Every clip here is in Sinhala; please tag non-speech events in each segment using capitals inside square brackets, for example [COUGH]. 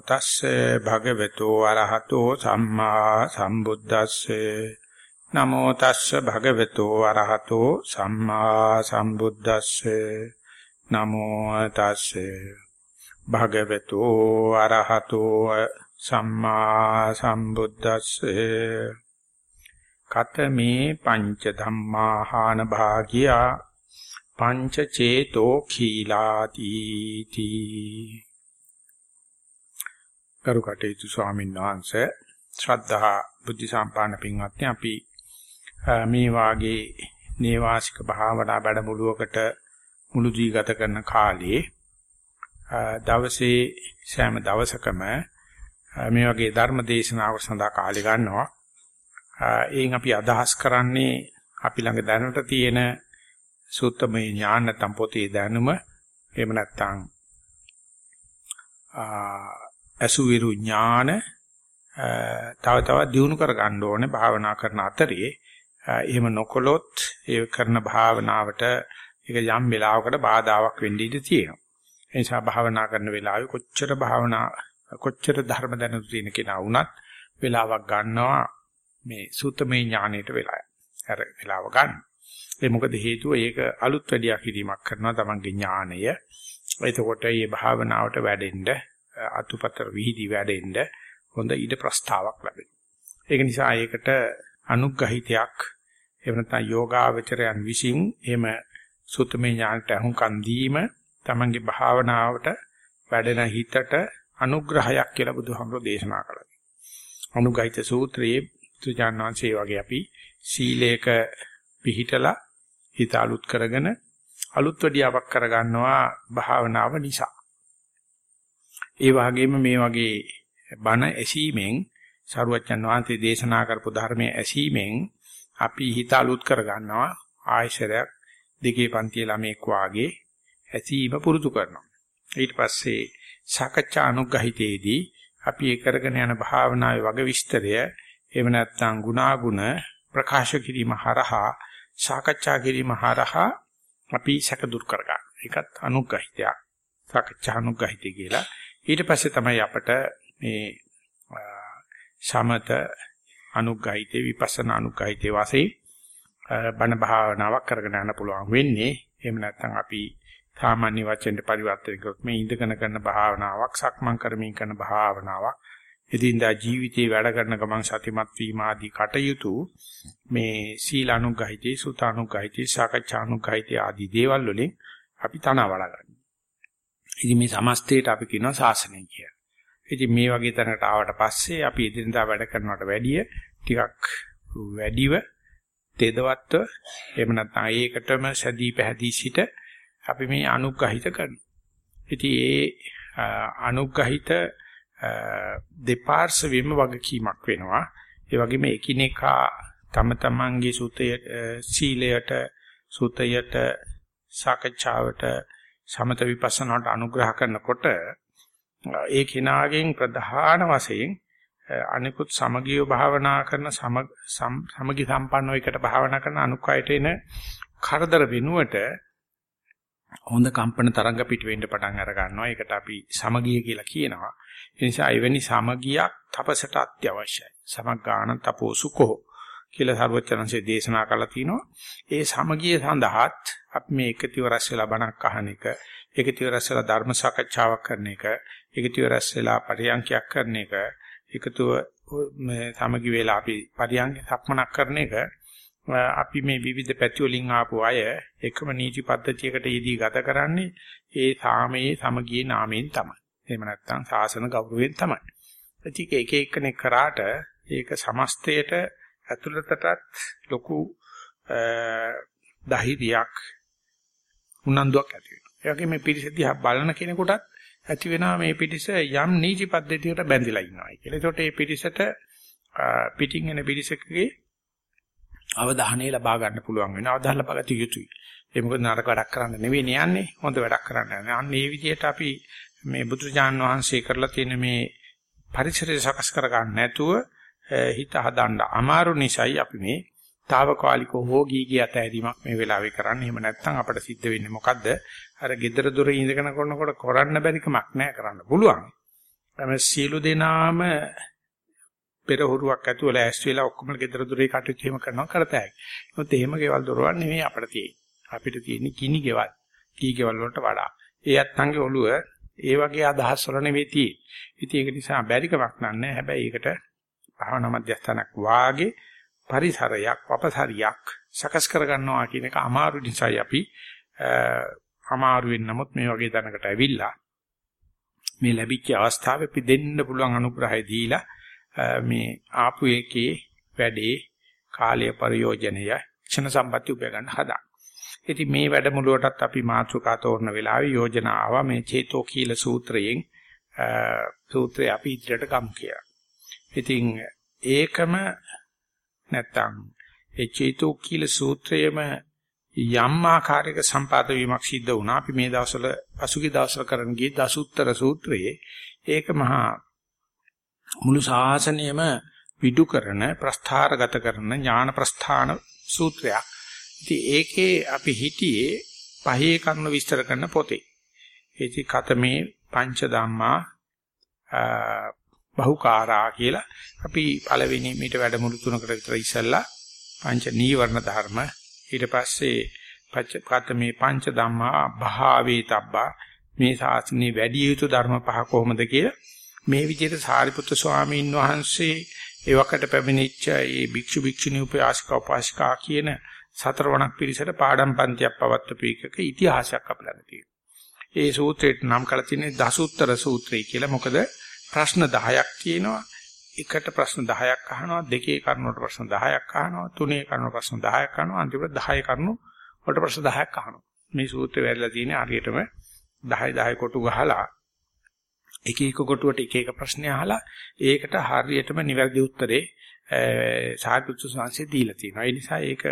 තස්සේ භගවතු අරහතෝ සම්මා සම්බුද්දස්සේ. නමෝ තස්සේ භගවතු අරහතෝ සම්මා සම්බුද්දස්සේ. නමෝ තස්සේ භගවතු අරහතෝ සම්මා සම්බුද්දස්සේ. කතමේ පංච ධම්මාහාන භාගියා. පංච චේතෝ khīලාති තී කරු කටයුතු ස්වාමීන් වහන්සේ ශ්‍රද්ධා බුද්ධ සම්පාදන පින්වත්නි අපි මේ වාගේ නේවාසික භාවනා වැඩමුළුවකට මුළු දී ගත කරන කාලේ දවසේ සෑම දවසකම මේ වගේ ධර්ම දේශනාවක සඳහා කාලය ගන්නවා. එයින් අපි අදහස් කරන්නේ අපි ළඟ දැනට තියෙන සූත්‍රමය ඥාන නැත්නම් පොතේ දැනුම එහෙම නැත්නම් අසුවිරු ඥාන තව තවත් දියුණු කර ගන්න ඕනේ භාවනා කරන අතරේ එහෙම නොකොලොත් ඒ කරන භාවනාවට ඒක යම් වෙලාවකට බාධාවක් වෙන්න ඉඩ තියෙනවා. ඒ නිසා භාවනා කරන වෙලාවේ කොච්චර භාවනා කොච්චර ධර්ම දැනුම් තියෙන කෙනා වුණත් වෙලාවක් ගන්නවා මේ සූත්‍රමය ඥානෙට වෙලාව. අර වෙලාව ගන්න. ඒ මොකද හේතුව ඒක අලුත් වැඩියක් කිරීමක් කරනවා තමන්ගේ ඥානය. එතකොට මේ භාවනාවට වැඩෙන්න අතුපතර විහිදි වැඩෙන්න හොඳ ඊට ප්‍රස්තාවක් ලැබෙනවා. ඒක නිසා ඒකට අනුග්‍රහිතයක් එහෙම නැත්නම් යෝගාවචරයන් විසින් එහෙම සුතමේ ඥානට අහුම්කන් දීම තමන්ගේ භාවනාවට වැඩෙන හිතට අනුග්‍රහයක් කියලා බුදුහාමුදුරෝ දේශනා කළා. අනුගහිත සූත්‍රයේ තුජානංශේ වගේ අපි සීලේක පිහිටලා හිත අලුත් කරගෙන අලුත් වැඩියාවක් කරගන්නවා භාවනාව නිසා. ඒ වගේම මේ වගේ බණ ඇසීමෙන් සරුවච්චන් වහන්සේ දේශනා කරපු ධර්මයේ ඇසීමෙන් අපි හිත අලුත් කරගන්නවා ආයශරයක් දෙකේ පන්තියේ ළමෙක් වාගේ ඇසීම පුරුදු කරනවා. ඊට පස්සේ සාකච්ඡා අනුග්‍රහිතේදී අපි ඒ කරගෙන යන භාවනාවේ වග විස්තරය එහෙම නැත්නම් ගුණාගුණ ප්‍රකාශ කිරීම හරහා සාකච්ඡා කිරීම හරහා අපි සැක දුරු කරගන්න. ඒකත් අනුග්‍රහිතයක්. සාකච්ඡා අනුග්‍රහිතය කියලා. ඊට පස්සේ තමයි අපට මේ සමත අනුග්‍රහිතේ විපස්සනා අනුග්‍රහිතේ වාසේ බණ භාවනාවක් කරගෙන යන්න පුළුවන් වෙන්නේ. එහෙම නැත්නම් අපි සාමාන්‍ය වචෙන්ට පරිවර්තන කරොත් මේ ඉඳගෙන කරන භාවනාවක් සක්මන් කරමින් කරන භාවනාවක් එදින්දා ජීවිතේ වැඩ කරන ගමන් සතිමත් වීම ආදී කටයුතු මේ සීලානුගහිතේ සුතානුගහිතේ සාකච්ඡානුගහිතේ ආදී දේවල් වලින් අපි තන වඩා ගන්න. ඉතින් මේ සමස්තයට අපි කියනවා ශාසනය කියලා. ඉතින් මේ වගේ තැනකට ආවට පස්සේ අපි එදිනදා වැඩ කරනවට වැඩිය ටිකක් වැඩිව තෙදවත්ව එහෙම නැත්නම් ඒකටම සැදී පැහැදී සිට අපි මේ අනුග්‍රහිත කරනවා. ඉතින් ඒ අනුග්‍රහිත දෙපාර්ශවෙම වගකීමක් වෙනවා. ඒ වගේම එකිනෙකා තම තමන්ගේ සුතයට සීලයට සුතයට සාකච්ඡාවට සමත විපස්සනාට අනුග්‍රහ කරනකොට ඒ කිනාගෙන් ප්‍රධාන වශයෙන් අනිකුත් සමගිය භාවනා කරන සමගි සම්පන්නව එකට භාවනා කරන අනුකයට එන කරදර වෙනුවට හොඳ කම්පන තරංග පිට වෙන්න පටන් අර ගන්නවා. ඒකට අපි සමගිය කියලා කියනවා. ඒ නිසා එවැනි සමගියක් තපසට අත්‍යවශ්‍යයි. සමග්ගාණ තපෝසුකෝ කියලා සර්වචනන්සේ දේශනා කළා තිනවා. ඒ සමගිය සඳහාත් අපි මේ එකතිව රැස් වෙලා බණක් අහන එක, එකතිව රැස් වෙලා ධර්ම සාකච්ඡාවක් කරන එක, එකතිව රැස් වෙලා පරියන්කයක් කරන එක, එකතුව මේ සමගි වෙලා අපි පරියන්ක සක්මනක් කරන එක අපි මේ විවිධ පැති වලින් ආපු අය එකම නීති පද්ධතියකට යෙදී ගත කරන්නේ ඒ සාමයේ සමගියේ නාමයෙන් තමයි. එහෙම නැත්නම් සාසන ගෞරවයෙන් තමයි. ඒක එක එකනේ කරාට ඒක සමස්තයට ඇතුළතටත් ලොකු දහිරියක් උනන්දුවක් ඇති වෙනවා. ඒ වගේම මේ පිරිස දිහා බලන කෙනෙකුටත් ඇති වෙනවා මේ පිරිස යම් නීති පද්ධතියකට බැඳිලා ඉන්නවා කියලා. ඒකට මේ පිරිසට පිටින් එන පිරිසකගේ අවධානය ලබා ගන්න පුළුවන් වෙනවා. අවධානය ලබා ගත යුතුයි. ඒ මොකද නරක වැඩක් කරන්න නෙවෙයි යන්නේ. හොඳ වැඩක් කරන්න යන්නේ. අන්න ඒ විදිහට අපි මේ බුදුජාන් වහන්සේ කරලා තියෙන මේ පරිසරය සකස් කර ගන්න නැතුව හිත හදන්න අමාරු නිසායි අපි මේ తాවකාලික හෝ ගී ගිය අතහැරීමක් මේ වෙලාවේ කරන්නේ. එහෙම නැත්නම් අපිට සිද්ධ වෙන්නේ මොකද්ද? අර gedara dore ඉඳගෙන කරනකොට කරන්න බැරි කමක් නැහැ කරන්න පුළුවන්. එම සීළු දෙනාම පෙරහුරුවක් ඇතුව ලෑස්ති වෙලා ඔක්කොම ගෙදර දොරේ කටයුතු එහෙම කරනවා කරතයි. මොකද එහෙම ගෙවල් දොරවල් නෙමෙයි අපිට තියෙන්නේ. අපිට තියෙන්නේ කිනි ගෙවල්. කී ගෙවල් වලට වඩා. ඒ අත්ංගේ ඔළුව ඒ වගේ අදහස් වල නෙවෙයි තියෙන්නේ. ඉතින් ඒක නිසා බැරිකමක් නෑ. හැබැයි ඒකට භාවනා මධ්‍යස්ථානක් වාගේ පරිසරයක් වපසරියක් සකස් කරගන්නවා කියන එක අමාරු නිසායි අපි අමාරුවෙන් නමුත් මේ වගේ දැනකට ඇවිල්ලා මේ ලැබිච්ච අවස්ථාවේ අපි දෙන්න පුළුවන් අනුග්‍රහය දීලා මේ ආපු එකේ වැඩේ කාලය ප්‍රයෝජනය ක්ෂණ සම්පatti උපය ගන්න හදා. ඉතින් මේ වැඩමුළුවටත් අපි මාතෘකා තෝරන වෙලාවේ යෝජනා ආවා මේ චේතෝ කීල සූත්‍රයෙන් සූත්‍රය අපි ඉදිරියට ගමු කියලා. ඉතින් ඒකම නැත්තම් ඒ චේතෝ කීල සූත්‍රයේම යම් ආකාරයක සම්පාද වීමක් සිද්ධ වුණා. අපි මේ දවස්වල පසුගිය දවස්වල කරන් ගියේ දසුත්තර සූත්‍රයේ ඒක මහා මුළු ශාසනයම විදු කරන ප්‍රස්ථාරගත කරන ඥාන ප්‍රස්ථාන සූත්‍රයක්. ඉතින් ඒකේ අපි හිටියේ පහේ කරුණු විස්තර කරන පොතේ. ඒටි කතමේ පංච ධම්මා බහුකාරා කියලා අපි පළවෙනි මීට වැඩමුළු තුනකට විතර ඉස්සෙල්ලා පංච නීවරණ ධර්ම ඊට පස්සේ පච්චපතමේ පංච ධම්මා භාවේ තබ්බා මේ ශාස්ත්‍රයේ වැඩි යුතු ධර්ම පහ කොහොමද කියලා මේ විදිහට සාරිපුත්‍ර ස්වාමීන් වහන්සේ එවකට පැමිණිච්ච ඒ භික්ෂු භික්ෂුණී උපාසික උපාසිකා කියන සතරවණක් පිරිසට පාඩම් පන්තියක් පවත්වපු එකක ඉතිහාසයක් අපලඟ තියෙනවා. ඒ සූත්‍රයට නම් කරලා තියෙන්නේ දසුත්තර සූත්‍රය කියලා. මොකද ප්‍රශ්න 10ක් තියෙනවා. එකට ප්‍රශ්න 10ක් අහනවා, දෙකේ කරුණට ප්‍රශ්න 10ක් අහනවා, තුනේ කරුණට ප්‍රශ්න 10ක් අහනවා, අන්තිමට 10 කරුණු වලට ප්‍රශ්න 10ක් අහනවා. මේ සූත්‍රය වැරලා තියෙන්නේ හරියටම 10 10 කොටු ගහලා එක එක කොටුවට එක එක ප්‍රශ්න අහලා ඒකට හරියටම නිවැරදි උත්තරේ සාහිත්‍ය සංස්කෘතිය දීලා තියෙනවා. ඒ නිසා ඒක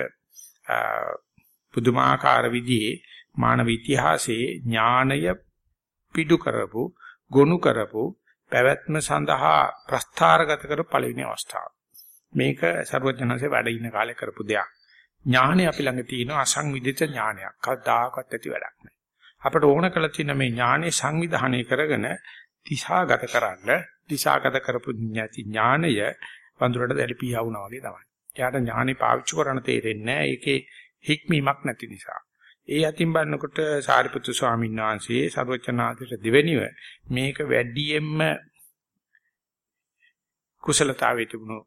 පුදුමාකාර විදිහේ මානව ඉතිහාසයේ ඥානය පිටු කරපු, ගොනු කරපු පැවැත්ම සඳහා ප්‍රස්ථාරගත කර පළවෙනි අවස්ථාව. මේක ਸਰවඥාන්සේ වැඩ ඉන්න කාලේ කරපු දෙයක්. ඥානය අපි ළඟ තියෙන අසංවිධිත ඥානයක්. කවදාකවත් ඇති වැඩක් නෑ. අපට ඕන කළ තියෙන මේ ඥානෙ සංවිධානය කරගෙන දිශාගත කරන්න දිශාගත කරපු ඥාති ඥානය වඳුරට දැලිපියා වුණා වගේ තමයි. එයාට ඥානෙ පාවිච්චි කරන්න තේරෙන්නේ නෑ. ඒකේ හික්මීමක් නැති නිසා. ඒ අතින් බලනකොට සාරිපුත්තු ස්වාමීන් වහන්සේ සර්වචනාදිට දෙවෙනිව මේක වැඩියෙන්ම කුසලතාවයේ තිබුණු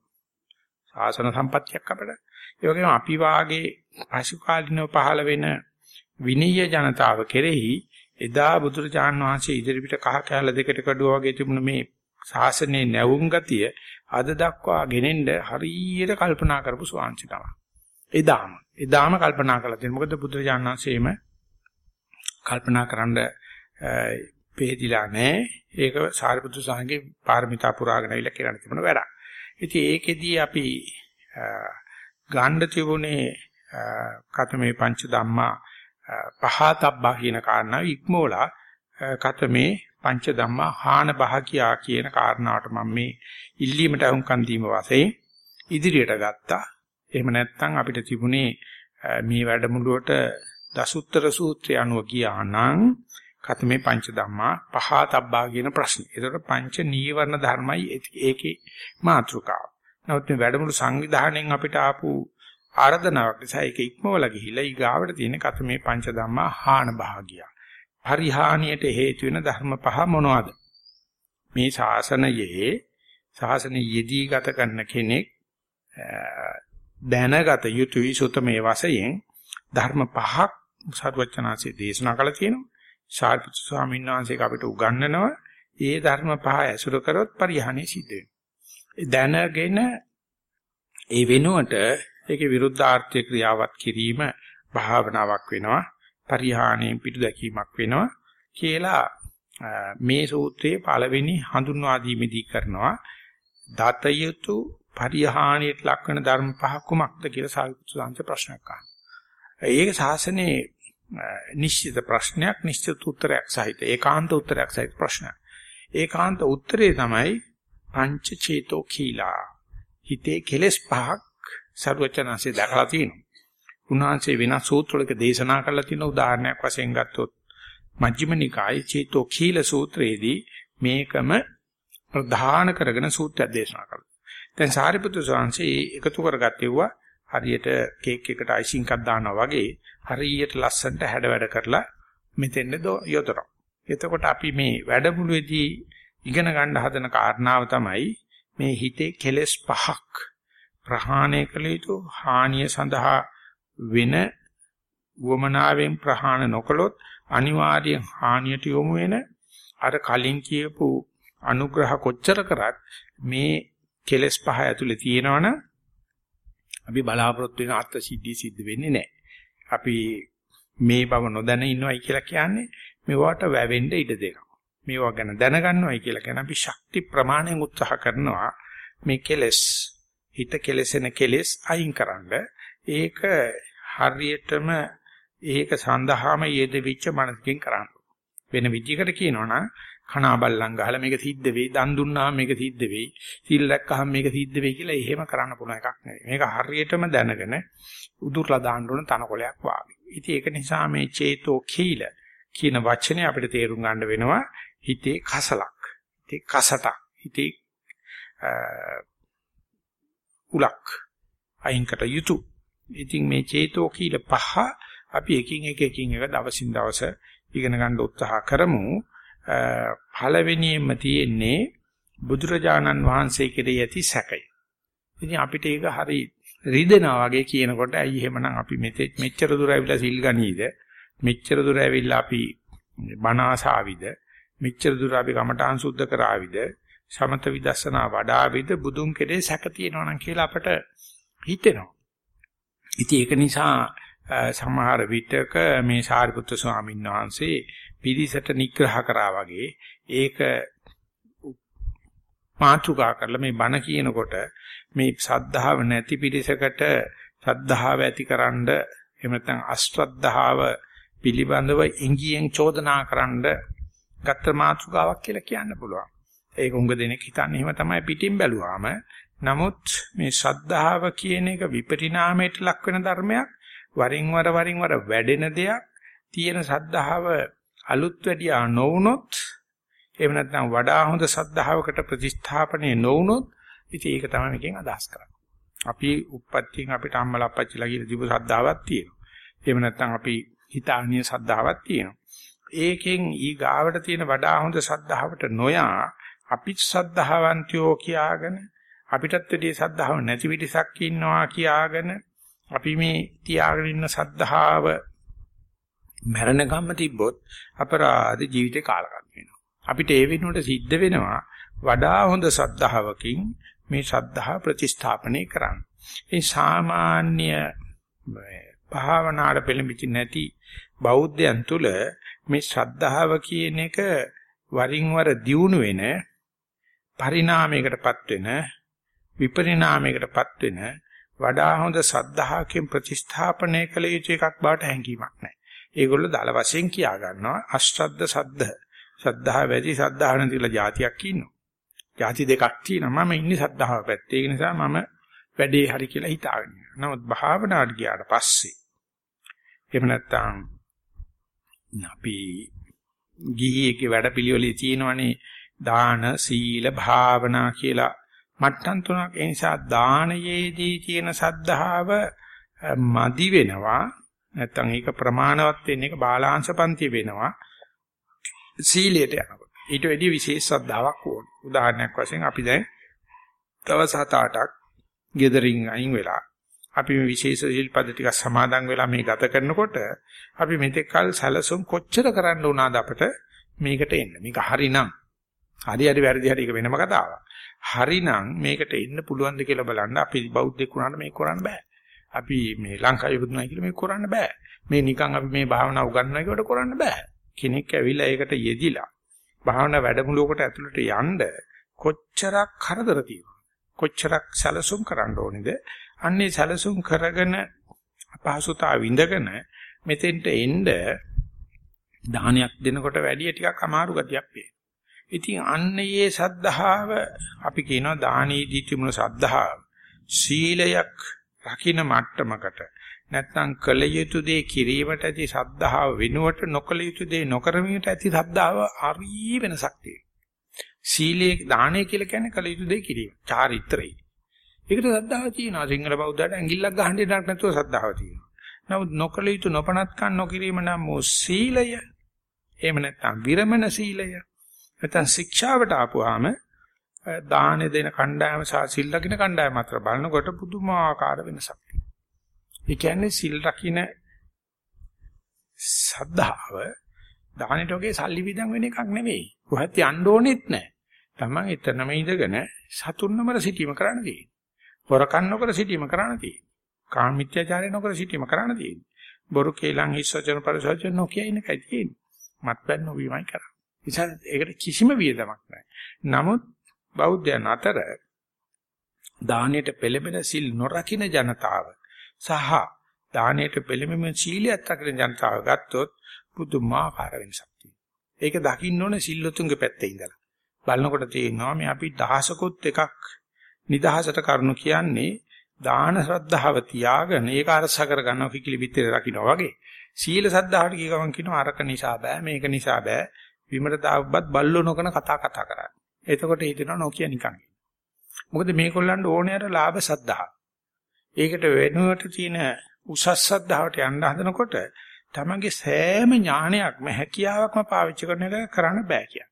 සාසන සම්පත්තියක් අපිට. ඒ වගේම අපි වාගේ පසුකාලිනව පහළ වෙන විනීය ජනතාව කෙරෙහි එදා බුදුරජාන් වහන්සේ ඉදිරිපිට කහ කැල දෙකට කඩුවා වගේ තිබුණ මේ ශාසනයේ නැවුම් ගතිය අද දක්වා ගෙනෙන්න හරියට කල්පනා කරපු ස්වාංශ තමයි. එදාම එදාම කල්පනා කළා තියෙනවා. මොකද බුදුරජාණන් වහන්සේම කල්පනා කරන්න පෙහෙදිලා නැහැ. ඒක සාරිපුත්‍ර සාංගේ පාරමිතා පුරාගෙන ඉල කරන්න තිබුණ වැඩක්. ඉතින් ඒකෙදී අපි ගාණ්ඩ තිබුණේ කතමේ පංච ධම්මා පහතබ්බා කියන කාරණාව ඉක්මෝලා කතමේ පංච ධම්මා හාන බහකියා කියන කාරණාවට මම මේ ඉල්ලීමට අහුම්කන් දීම වශයෙන් ඉදිරියට ගත්තා. එහෙම නැත්නම් අපිට තිබුණේ මේ වැඩමුළුවට දසුත්තර සූත්‍රය අනුව ගියා නම් කතමේ පංච ධම්මා පහතබ්බා කියන ප්‍රශ්නේ. ඒතකොට පංච නීවරණ ධර්මයි ඒකේ මාතෘකාව. නමුත් මේ වැඩමුළු සංවිධානයෙන් අපිට ආපු ආරාධනාවක් නිසා ඒක ඉක්මවලා ගිහිල්ලා ඊගාවට තියෙන කතමේ පංච ධම්මා හාන භාගිය. පරිහානියට හේතු වෙන ධර්ම පහ මොනවද? මේ ශාසනයේ ශාසනයේ යෙදී ගත කරන කෙනෙක් දැනගත යුතුයි සුතමේ වශයෙන් ධර්ම පහක් සර්වචනාංශයේ දේශනා කළා තියෙනවා. සාරිපුත්‍ර ස්වාමීන් වහන්සේ අපිට උගන්වනවා ඒ ධර්ම පහ ඇසුර කරොත් පරිහානිය සිද්ධ දැනගෙන ඒ වෙනුවට ඒකේ විරුද්ධාර්ථය ක්‍රියාවත් කිරීම භාවනාවක් වෙනවා. පරිහානියෙන් පිටු දැකීමක් වෙනවා කියලා මේ සූත්‍රයේ පළවෙනි හඳුන්වා දීමේදී කරනවා දතයුතු පරිහානියට ලක්වන ධර්ම පහ කුමක්ද කියලා සාරිපුත්‍ර සාංශ ප්‍රශ්නයක් අහනවා. ඒක ශාසනයේ නිශ්චිත ප්‍රශ්නයක් නිශ්චිත උත්තරයක් සහිත ඒකාන්ත උත්තරයක් සහිත ප්‍රශ්නයක්. ඒකාන්ත උත්තරේ තමයි පංච චේතෝ කීලා. හිතේ කෙලෙස් පහක් සරුවචනanse දැකලා තියෙනවා. උන්වහන්සේ වෙනස් සූත්‍රවලක දේශනා කරලා තියෙන උදාහරණයක් වශයෙන් ගත්තොත් මජ්ක්‍ධිම නිකායේ චේතෝ කීල සූත්‍රයේදී මේකම ප්‍රධාන කරගෙන සූත්‍රය දේශනා කළා. දැන් සාරිපුත්‍ර ස්වාමීන් එකතු කරගත්තේවා හරියට කේක් එකට අයිසිං එකක් දානවා වගේ හරියට ලස්සනට හැඩ වැඩ කරලා මෙතෙන්ද යොදනවා. එතකොට අපි මේ වැඩමුළුවේදී ඉගෙන ගන්න හදන කාරණාව තමයි මේ හිතේ කෙලෙස් පහක් ප්‍රහාණය කළ යුතු හානිය සඳහා වෙන වමනාවෙන් ප්‍රහාණ නොකළොත් අනිවාර්යෙන් හානියට යොමු වෙන අර කලින් කියපු අනුග්‍රහ කොච්චර කරත් මේ කෙලස් පහ ඇතුලේ තියෙනවනම් අපි බලාපොරොත්තු වෙන අර්ථ සිද්ධිය සිද්ධ වෙන්නේ නැහැ. අපි මේ බව නොදැන ඉන්නවයි කියලා කියන්නේ මේවට වැවෙන්න ඉඩ දෙනවා. මේවා ගැන දැනගන්නවයි කියලා කියන අපි ශක්ති ප්‍රමාණයෙන් උත්සාහ කරනවා මේ කෙලස් හිත කෙලසෙන කෙලස් අයින් කරන්න. ඒක හරියටම ඒක සඳහාම යෙදවිච්ච මනසකින් කරන්න. වෙන විදිහකට කියනවනම් කනා බල්ලන් ගහලා මේක සිද්ධ වෙයි, දන් දුන්නාම මේක සිද්ධ වෙයි, සිල් රැක්කහම මේක සිද්ධ වෙයි කියලා එහෙම කරන්න පුළුවන් එකක් නෙවෙයි. මේක හරියටම දැනගෙන උදුරලා දාන්න ඕන තනකොලයක් වාගේ. ඉතින් ඒක නිසා මේ චේතෝ කීල කියන වචනේ අපිට තේරුම් ගන්න වෙනවා හිතේ කසලක්. හිතේ කසටක්. හිතේ උලක් අයින්කට යුතු. ඉතින් මේ චේතෝ කීල පහ අපි එකින් එක එකින් එක දවසින් දවස ඉගෙන ගන්න උත්සාහ කරමු. පළවෙනියෙන්ම තියෙන්නේ බුදුරජාණන් වහන්සේ කෙරෙහි ඇති සැකය. ඉතින් අපිට ඒක හරි රිදෙනා වගේ කියනකොට ඇයි එහෙමනම් අපි මෙතෙක් මෙච්චර දුර ඇවිල්ලා සිල් ගනීද? මෙච්චර දුර ඇවිල්ලා අපි බණ ආසාවිද? මෙච්චර දුර අපි කමඨාන් සුද්ධ කරාවිද? සමත විදර්ශනා වඩාවිද බුදුන් කෙරේ සැක තියෙනවා නම් කියලා අපට හිතෙනවා. ඉතින් ඒක නිසා සමහර විටක මේ සාරිපුත්‍ර ස්වාමීන් වහන්සේ පිරිසට නිග්‍රහ කරා වගේ ඒක මාතුකා කරලා මේ බණ කියනකොට මේ සද්ධාව නැති පිරිසකට සද්ධාව ඇතිකරනද එහෙම නැත්නම් අශ්‍රද්ධාව පිළිබඳව ඉංගියෙන් චෝදනා කරන්න ගත්ත මාතෘකාවක් කියලා කියන්න පුළුවන්. ඒක උඟ දෙනෙක් හිතන්නේ එහෙම තමයි පිටින් බැලුවාම. නමුත් මේ ශ්‍රද්ධාව කියන එක විපරිණාමයට ලක් වෙන ධර්මයක් වරින් වර වරින් වර වැඩෙන දෙයක් තියෙන ශ්‍රද්ධාව අලුත් වැඩියා නොවුනොත් එහෙම නැත්නම් වඩා හොඳ සද්ධාවකට ප්‍රතිස්ථාපනය නොවුනොත් ඉතින් ඒක තමයි මේකෙන් අදහස් කරන්නේ. අපි උප්පත්තියෙන් අපිට අම්මලා අප්පච්චිලා කියලා දීපු සද්ධාවක් තියෙනවා. එහෙම නැත්නම් අපි හිතානිය සද්ධාවක් තියෙනවා. ඒකෙන් ඊ ගාවට තියෙන වඩා හොඳ සද්ධාවට නොයා අපි සද්ධාවන්තයෝ කියාගෙන අපිටත් වැඩි සද්ධාව නැති පිටසක් ඉන්නවා කියාගෙන අපි මේ තියාගෙන ඉන්න සද්ධාව මරණ ගම්ම තිබ්බොත් අපරාධ ජීවිතේ කාලකම් වෙනවා. අපිට ඒ වෙනුවට සිද්ධ වෙනවා වඩා හොඳ සද්ධාවකින් මේ සද්ධා ප්‍රතිස්ථාපනය කරන්න. ඒ සාමාන්‍ය භාවනාවට පෙළඹිති නැති බෞද්ධයන් තුල මේ ශ්‍රද්ධාව කියන එක වරින් වර දියුණු වෙන පරිණාමයකටපත් වෙන විපරිණාමයකටපත් වෙන වඩා හොඳ සද්ධාහකින් ප්‍රතිස්ථාපනය කළ යුතු එකක් බවට හැඟීමක් නැහැ. ඒගොල්ලෝ දල වශයෙන් කියා ගන්නවා අශ්‍රද්ධ සද්ධ. සද්ධා වැඩි සද්ධා නැති කියලා જાතියක් ඉන්නවා. ಜಾති දෙකක් තියෙනවා. මම ඉන්නේ සද්ධාව පැත්තේ. ඒ නිසා මම වැඩේ හරි කියලා හිතාගෙන ඉන්නවා. නමුත් භාවනාවට ගියාට පස්සේ එහෙම නැත්නම් අපි ගිහියේගේ වැඩපිළිවෙලේ තියෙනවනේ දාන සීල භාවනා කියලා මට්ටම් තුනක් ඒ නිසා දානයේදී තියෙන සද්ධාව මදි වෙනවා නැත්තම් ඒක ප්‍රමාණවත් වෙන එක බාලාංශ පන්ති වෙනවා. සීලයට යනකොට. ඊට වැඩි විශේෂ ශ්‍රද්ධාවක් ඕන. උදාහරණයක් වශයෙන් අපි දැන් දවස් 7-8ක් ගෙදරින් අයින් වෙලා අපි මේ විශේෂ ශිල්පද ටික සමාදන් වෙලා මේ ගත කරනකොට අපි මෙතෙක් කල සැලසුම් කොච්චර කරන්න උනාද අපට මේකට එන්න. මේක හරිනම්. හරි හරි වැරදි හරි එක වෙනම කතාවක්. හරිනම් මේකට එන්න පුළුවන්ද කියලා බලන්න. අපි බෞද්ධෙක් වුණාට මේක කරන්න බෑ. අපි මේ ලංකාවේ ඉපදුනා කියලා මේක කරන්න බෑ. මේ නිකන් අපි මේ භාවනා උගන්වනවා කියවට කරන්න බෑ. කෙනෙක් ඇවිල්ලා ඒකට යෙදිලා භාවනා වැඩමුළුවකට ඇතුළට යන්න කොච්චරක් කරදර තියෙනවද? කොච්චරක් සැලසුම් කරන්න ඕනේද? අන්නේ සැලසුම් කරගෙන අපහසුතාව විඳගෙන මෙතෙන්ට එන්න දානයක් දෙනකොට වැඩි ටිකක් අමාරු ගතියක් පේනවා. ඉතින් අන්නේ සද්ධාව අපි කියනවා දානීදී තිබුණ සද්ධාව සීලයක් රකින්න මට්ටමකට නැත්නම් කළ යුතු දේ කිරීමට ඇති සද්ධාව වෙනුවට නොකළ යුතු දේ නොකරමීට ඇති සද්ධාව හරි වෙනසක් තියෙනවා. සීලයේ දානය කියලා කියන්නේ කල යුතු දෙය කිරීම. චාරිත්‍රයි. ඒකට සද්ධාව තියෙනවා. සිංහල බෞද්ධයට ඇඟිල්ලක් ගහන්න දෙයක් නැතුව සද්ධාව තියෙනවා. නමුත් නොකල යුතු නොපනත්කම් නොකිරීම නම් වූ සීලය එහෙම නැත්නම් විරමණ සීලය නැත්නම් ශික්ෂාවට ආපුවාම දාන දෙන කණ්ඩායම සහ සිල් රකින්න කණ්ඩායම අතර බලනකොට පුදුමාකාර වෙනසක් තියෙනවා. ඒ කියන්නේ සිල් රකින්න සද්ධාව දානෙට වගේ සල්ලි විදන් වෙන එකක් නෙවෙයි. කොහෙත් යන්න ඕනෙත් නැහැ. Taman එතනම ඉඳගෙන සතුන්නමර සිටීම කරන්න තියෙන්නේ. හොරකම් නොකර සිටීම කරන්න තියෙන්නේ. කාමීත්‍යචාරය නොකර සිටීම කරන්න තියෙන්නේ. බොරු කේලම් හිස් වචන පරිසවචන නොකිය ඉන්න කයි තියෙන්නේ. මත්පැන් නොවීමයි කරන්නේ. නිසා ඒකට කිසිම වියදමක් නැහැ. නමුත් බෞද්ධයන් අතර දානයට පෙළඹෙන සිල් නොරකින්න ජනතාව සහ දානයට පෙළඹෙන සීලියත් රකින්න ජනතාව ගත්තොත් පුදුමාකාර වෙනසක් තියෙනවා. ඒක දකින්න ඕනේ සිල්ලුතුන්ගේ පැත්තේ ඉඳලා. බලනකොට තේරෙනවා මේ අපි දහසකොත් එකක් නිදහසට කරුණු කියන්නේ දාන ශ්‍රද්ධාව තියාගෙන ඒක අරස කර ගන්නවා කිකිලි පිටේ රකින්නවා වගේ. සීල සද්ධාහට කිය ගමන් කියනවා අරක නිසා බෑ මේක නිසා බෑ විමර දාවුවත් බල්ලෝ නොකන කතා කතා කරන්නේ. එතකොට හිතෙනවා නොකිය නිකන්. මොකද මේගොල්ලන්ට ඕනේ අර ලාභ සද්ධා. ඒකට වෙනුවට තියෙන උසස් සද්ධාවට යන්න හදනකොට තමන්ගේ සෑම ඥානයක්ම හැකියාවක්ම පාවිච්චි කරන එක කරන්න බෑ කියන්නේ.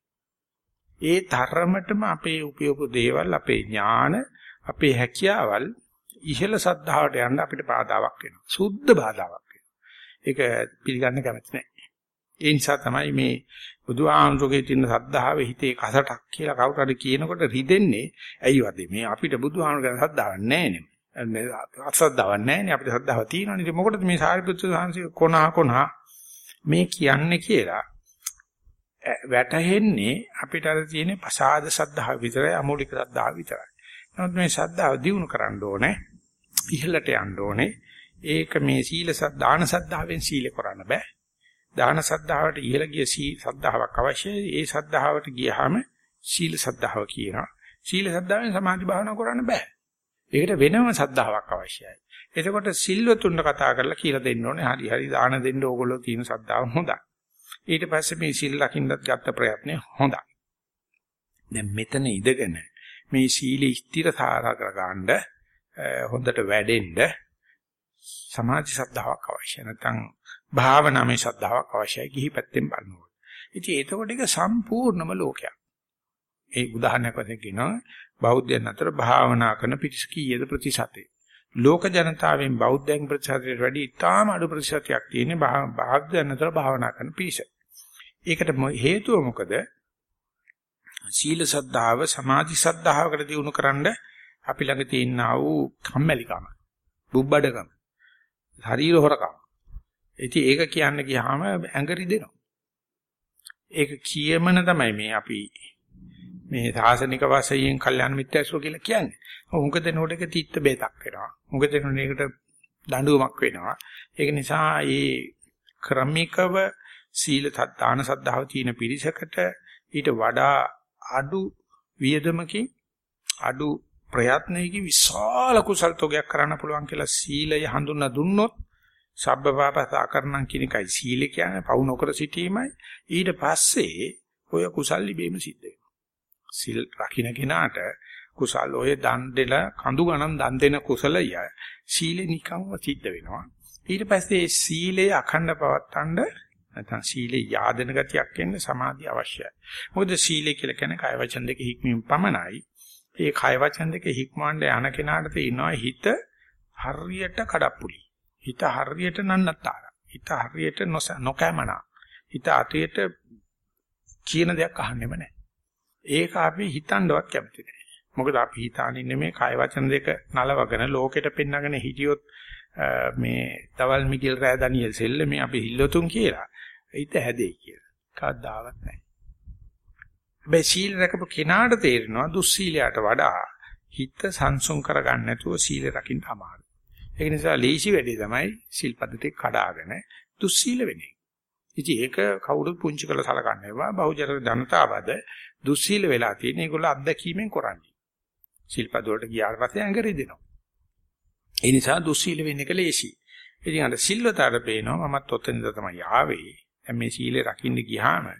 ඒ තරමටම අපේ උපයෝග දේවල් අපේ ඥාන අපේ හැකියාවල් ඉහළ සද්ධාවට යන්න අපිට බාධාවක් වෙනවා. සුද්ධ බාධාවක් වෙනවා. ඒක පිළිගන්න කැමති නැහැ. ඒ නිසා තමයි මේ බුදුහාමුදුරගේ තියෙන සද්ධාවේ හිතේ කසටක් කියලා කවුරු හරි කියනකොට රිදෙන්නේ ඇයි වදේ මේ අපිට බුදුහාමුදුරගේ සද්ධාවක් නැහැ නේ. මේ අසද්ධාවක් නැහැ නේ අපිට සද්ධාව තියෙනවනේ. ඉතින් මොකටද මේ සාරිපුත්‍ර සාංශික කොනා කොනා මේ කියන්නේ කියලා වැටහෙන්නේ අපිට අර තියෙන පසාද සද්ධාව විතරයි අමූලික සද්ධාව විතරයි. නමුත් මේ සද්ධාව දිනු කරන්න ඕනේ. ඉහළට යන්න ඕනේ. ඒක මේ සීල සද්ධාන සද්ධාවෙන් සීල කරන්න බෑ. දාන සද්ධාවට ඉහළ ගිය සද්ධාාවක් අවශ්‍යයි. ඒ සද්ධාවට ගියහම සීල සද්ධාව කියනවා. සීල සද්ධාවෙන් සමාධි භාවනා කරන්න බෑ. ඒකට වෙනම සද්ධාාවක් අවශ්‍යයි. එතකොට සිල්වතුන්ට කතා කරලා කියලා දෙන්න ඕනේ. හරි හරි දාන දෙන්න ඕගොල්ලෝ තියෙන සද්ධාව හොඳයි. ඊට පස්සේ මේ සිල් ලකින්නත් ගත්ත ප්‍රයත්නය හොඳයි. දැන් මෙතන ඉඳගෙන මේ සීල ස්ථිර සාරා කරගන්න හොඳට වැඩෙන්න සමාධි සද්ධාාවක් අවශ්‍යයි. නැත්නම් භාවනාමය ශ්‍රද්ධාවක් අවශ්‍යයි ගිහි පැත්තෙන් බලනකොට. ඉතින් ඒතකොට ඒක සම්පූර්ණම ලෝකයක්. ඒ උදාහරණයක් වශයෙන් කියනවා බෞද්ධයන් අතර භාවනා කරන පිරිස කීයද ප්‍රතිශතය. ලෝක ජනතාවෙන් බෞද්ධයන් ප්‍රතිශතයට වැඩි ඉතාම අඩු ප්‍රතිශතයක් තියෙන බෞද්ධයන් අතර භාවනා කරන පිරිස. ඒකට හේතුව මොකද? සීල සද්ධාව සමාධි සද්ධාවකට දිනු කරන්න අපි ළඟ තියෙනා වූ කම්මැලිකම, බුබ්බඩකම, ශරීර හොරකම. ඉතින් ඒක කියන්න ගියාම ඇඟ රිදෙනවා. ඒක කියමන තමයි මේ අපි මේ සාසනික වශයෙන් කල්යාණ මිත්‍යසෝ කියලා කියන්නේ. උඟ දෙනකොට ඒක තිත්ත බේතක් වෙනවා. උඟ දෙනකොට ඒකට දඬුවමක් වෙනවා. ඒක නිසා මේ ක්‍රමිකව සීල දාන සද්ධාව තියෙන පිරිසකට ඊට වඩා අඩු වියදමකින් අඩු ප්‍රයත්නයකින් විශාල කුසල තෝගයක් කරන්න පුළුවන් කියලා සීලය හඳුන්වා දුන්නොත් සබ්බපාපස අකරණම් කියන එකයි සීල කියන්නේ පවු නොකර සිටීමයි ඊට පස්සේ ඔය කුසල් ලිබීම සිද්ධ වෙනවා සිල් රකින්න කෙනාට කුසල් ඔය දන් දෙල කඳු ගණන් දන් දෙන කුසලය සීලෙ නිකම්ම සිද්ධ වෙනවා ඊට පස්සේ සීලය අඛණ්ඩ පවත්තන්න නැත්නම් සීලේ යාදෙන ගතියක් එන්න සමාධිය අවශ්‍යයි. මොකද සීලය කියලා කියන්නේ කය වචන දෙක හික්මීම පමණයි. ඒ කය වචන දෙක හික්මවන්න යන කෙනාට තියෙනවා හිත හරියට කඩප්පුලි. හිත හරියට නන්නත්තර. හිත හරියට නොකෑමනා. හිත අතේට කියන දෙයක් අහන්නෙම නැහැ. ඒක අපි හිතන්නවත් කැමති නැහැ. මොකද අපි හිතානින්නේ මේ කය වචන දෙක නලවගෙන ලෝකෙට පෙන්නගෙන හිටියොත් මේ තවල් මිගිල් රෑ ඩැනියෙල් සෙල්ලමේ අපි හිල්ලතුන් කියලා. හිත හැදෙයි කියලා. කවදාවත් නැහැ. හැබැයි සීල රැකපු කෙනාට තේරෙනවා දුස්සීලයට වඩා හිත සංසුන් කරගන්න නැතුව සීල රකින්න අමාරුයි. ඒ නිසා ලීසි වැඩි තමයි සිල්පද ටික කඩාගෙන දුස්සීල වෙන්නේ. ඉතින් ඒක කවුරුත් පුංචි කරලා සලකන්නේවා බහුජන ජනතාවද දුස්සීල වෙලා තියෙන ඒගොල්ලෝ අත්දැකීමෙන් කරන්නේ. සිල්පද වලට ගියාට පස්සේ ඇඟ රිදෙනවා. ඒ නිසා දුස්සීල වෙන්න එක ලේසි. ඉතින් අර සිල්වතර පේනවා මමත් ඔතනින්ද තමයි ආවේ. දැන් මේ සීලේ රකින්න ගියාම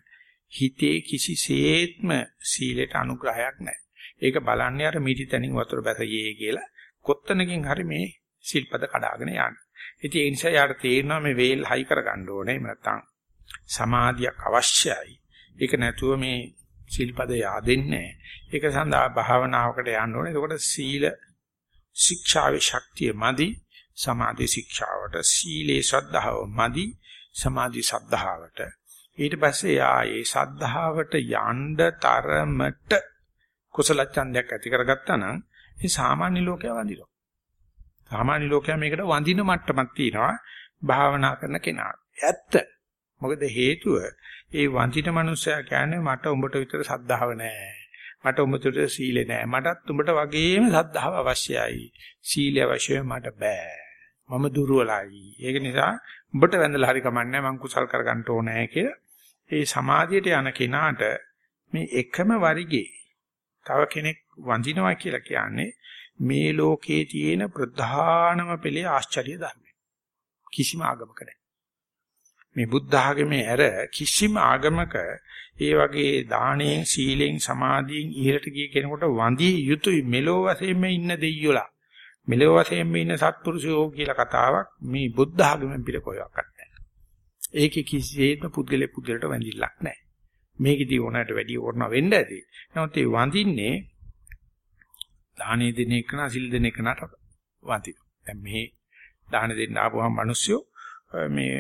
හිතේ කිසිසේත්ම සීලයට අනුග්‍රහයක් නැහැ. ඒක බලන්නේ අර මිටි තනින් වතුර බැසයේ කියලා කොත්තනකින් හරි මේ සිල්පද කඩාගෙන යන්නේ. ඉතින් ඒ නිසා යාට තේරෙනවා මේ වේල් හයි කරගන්න ඕනේ. එහෙම නැත්නම් සමාධියක් අවශ්‍යයි. ඒක නැතුව මේ සිල්පද yaadෙන්නේ ඒක සඳහා භාවනාවකට යන්න ඕනේ. එතකොට සීල ශික්ෂාවේ ශක්තිය මදි සමාධි ශික්ෂාවට සීලේ ශ්‍රද්ධාව මදි සමාධි ශ්‍රද්ධාවට ඊට පස්සේ යා ඒ ශ්‍රද්ධාවට යන්න තරමට කුසල ඡන්දයක් ඇති කරගත්තා නම් ඒ සාමාන්‍ය ලෝකයා වඳිනවා. සාමාන්‍ය ලෝකයා මේකට වඳින මට්ටමක් තියෙනවා භාවනා කරන කෙනා. ඇත්ත. මොකද හේතුව ඒ වඳින මනුස්සයා කියන්නේ මට උඹට විතර සද්ධාව නැහැ. මට උඹට විතර සීලෙ නැහැ. මටත් උඹට වගේම සද්ධාව අවශ්‍යයි. සීලය අවශ්‍යයි මට බෑ. මම දුර්වලයි. ඒක නිසා උඹට වැඳලා හරි කමන්නේ මං කුසල් කරගන්න ඕනේ කියලා. ඒ සමාධියට යන කෙනාට මේ එකම වරිගේ තව කෙනෙක් වඳිනවා කියලා කියන්නේ මේ ලෝකයේ තියෙන ප්‍රධානම පෙළේ ආශ්චර්ය ධර්මයි. කිසිම ආගමක නැහැ. මේ බුද්ධ ආගමේ ඇර කිසිම ආගමක ඒ වගේ දාණයෙන් සීලෙන් සමාධියෙන් ඉහළට ගිය කෙනෙකුට වඳිය යුතුයි මෙලෝ වශයෙන්ම ඉන්න දෙයියොලා. මෙලෝ වශයෙන්ම ඉන්න සත්පුරුෂයෝ කියලා කතාවක් මේ බුද්ධ ආගමෙන් පිට කොහෙවත් නැහැ. ඒකේ කිසිසේත්ම පුද්ගලෙ පුද්ගලට වැඳිල්ලක් නැහැ. මේකෙදී ඕනකට වැඩි ඕන වෙන්න ඇති. නමුත් ඒ වඳින්නේ දානේ දෙන එක නා සිල් දෙන එක නට වඳින. දැන් මේ දාන දෙන්න ආපුවම මිනිස්සු මේ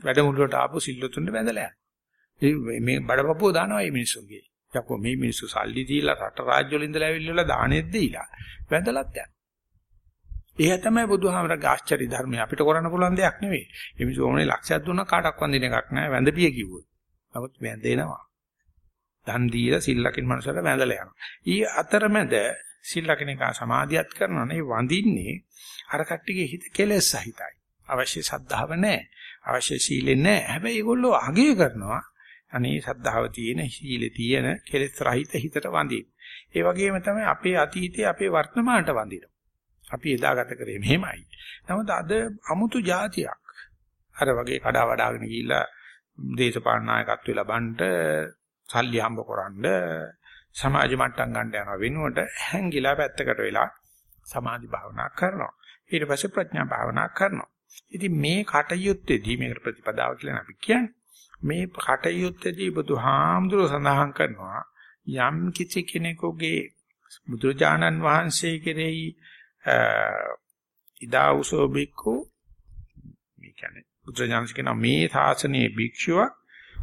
වැඩමුළුවට ආපු සිල්ලුතුන්ට වැඳලා යනවා. මේ බඩපපුව දානවා මේ මිනිස්සුන්ගේ. යකෝ මේ මිනිස්සු සල්ලි දීලා රට රාජ්‍ය වල ඉඳලා ඇවිල්ලා දානෙත් දීලා වැඳලත් යනවා. ඒ තමයි බුදුහාමරගේ ආශ්චර්ය ධර්මය අපිට කරන්න පුළුවන් දෙයක් නෙවෙයි. මේ මිනිස්සු ඕනේ ලක්ෂයක් දුන්නා කාටක් වඳින එකක් නෑ වැඳපිය කිව්වොත්. නමුත් වැඳෙනවා. දන් දීලා සිල් ලකින මනුස්සයල වැඳලා යනවා. ඊ අතරමැද සිල් ලකින එක සමාධියත් කරනවා නේ වඳින්නේ අර කට්ටියගේ හිත කෙලෙස් සහිතයි. අවශ්‍ය සද්ධාව නැහැ. අවශ්‍ය සීලෙ නැහැ. හැබැයි ඒගොල්ලෝ අගය කරනවා. අනේ සද්ධාව තියෙන, සීලෙ තියෙන කෙලෙස් රහිත හිතට වඳින්න. ඒ වගේම තමයි අපේ අතීතයේ අපේ වර්තමානට වඳිනවා. අපි එදා ගත කරේ මෙහෙමයි. නමුත් අද අමුතු જાතියක්. අර වගේ කඩා වඩාගෙන ගිහිල්ලා දේශපාලන නායකත්වය ලබන්න සල්ලි හම්බ කරන්න සමාජ මට්ටම් ගන්න යන වෙනුවට හැංගිලා පැත්තකට වෙලා සමාධි භාවනා කරනවා. ඊට පස්සේ ප්‍රඥා භාවනා කරනවා. ඉතින් මේ කටයුත්තේදී මේකට ප්‍රතිපදාව කියලා අපි කියන්නේ. මේ කටයුත්තේදී බුදුහාමුදුරුවෝ සඳහන් කරනවා යම් කිසි කෙනෙකුගේ බුදුරජාණන් වහන්සේ කෙරෙහි ඉදාඋසෝ බික්කු මේ කියන්නේ බුදුරජාණන් කියන මේ ශාසනයේ භික්ෂුවක්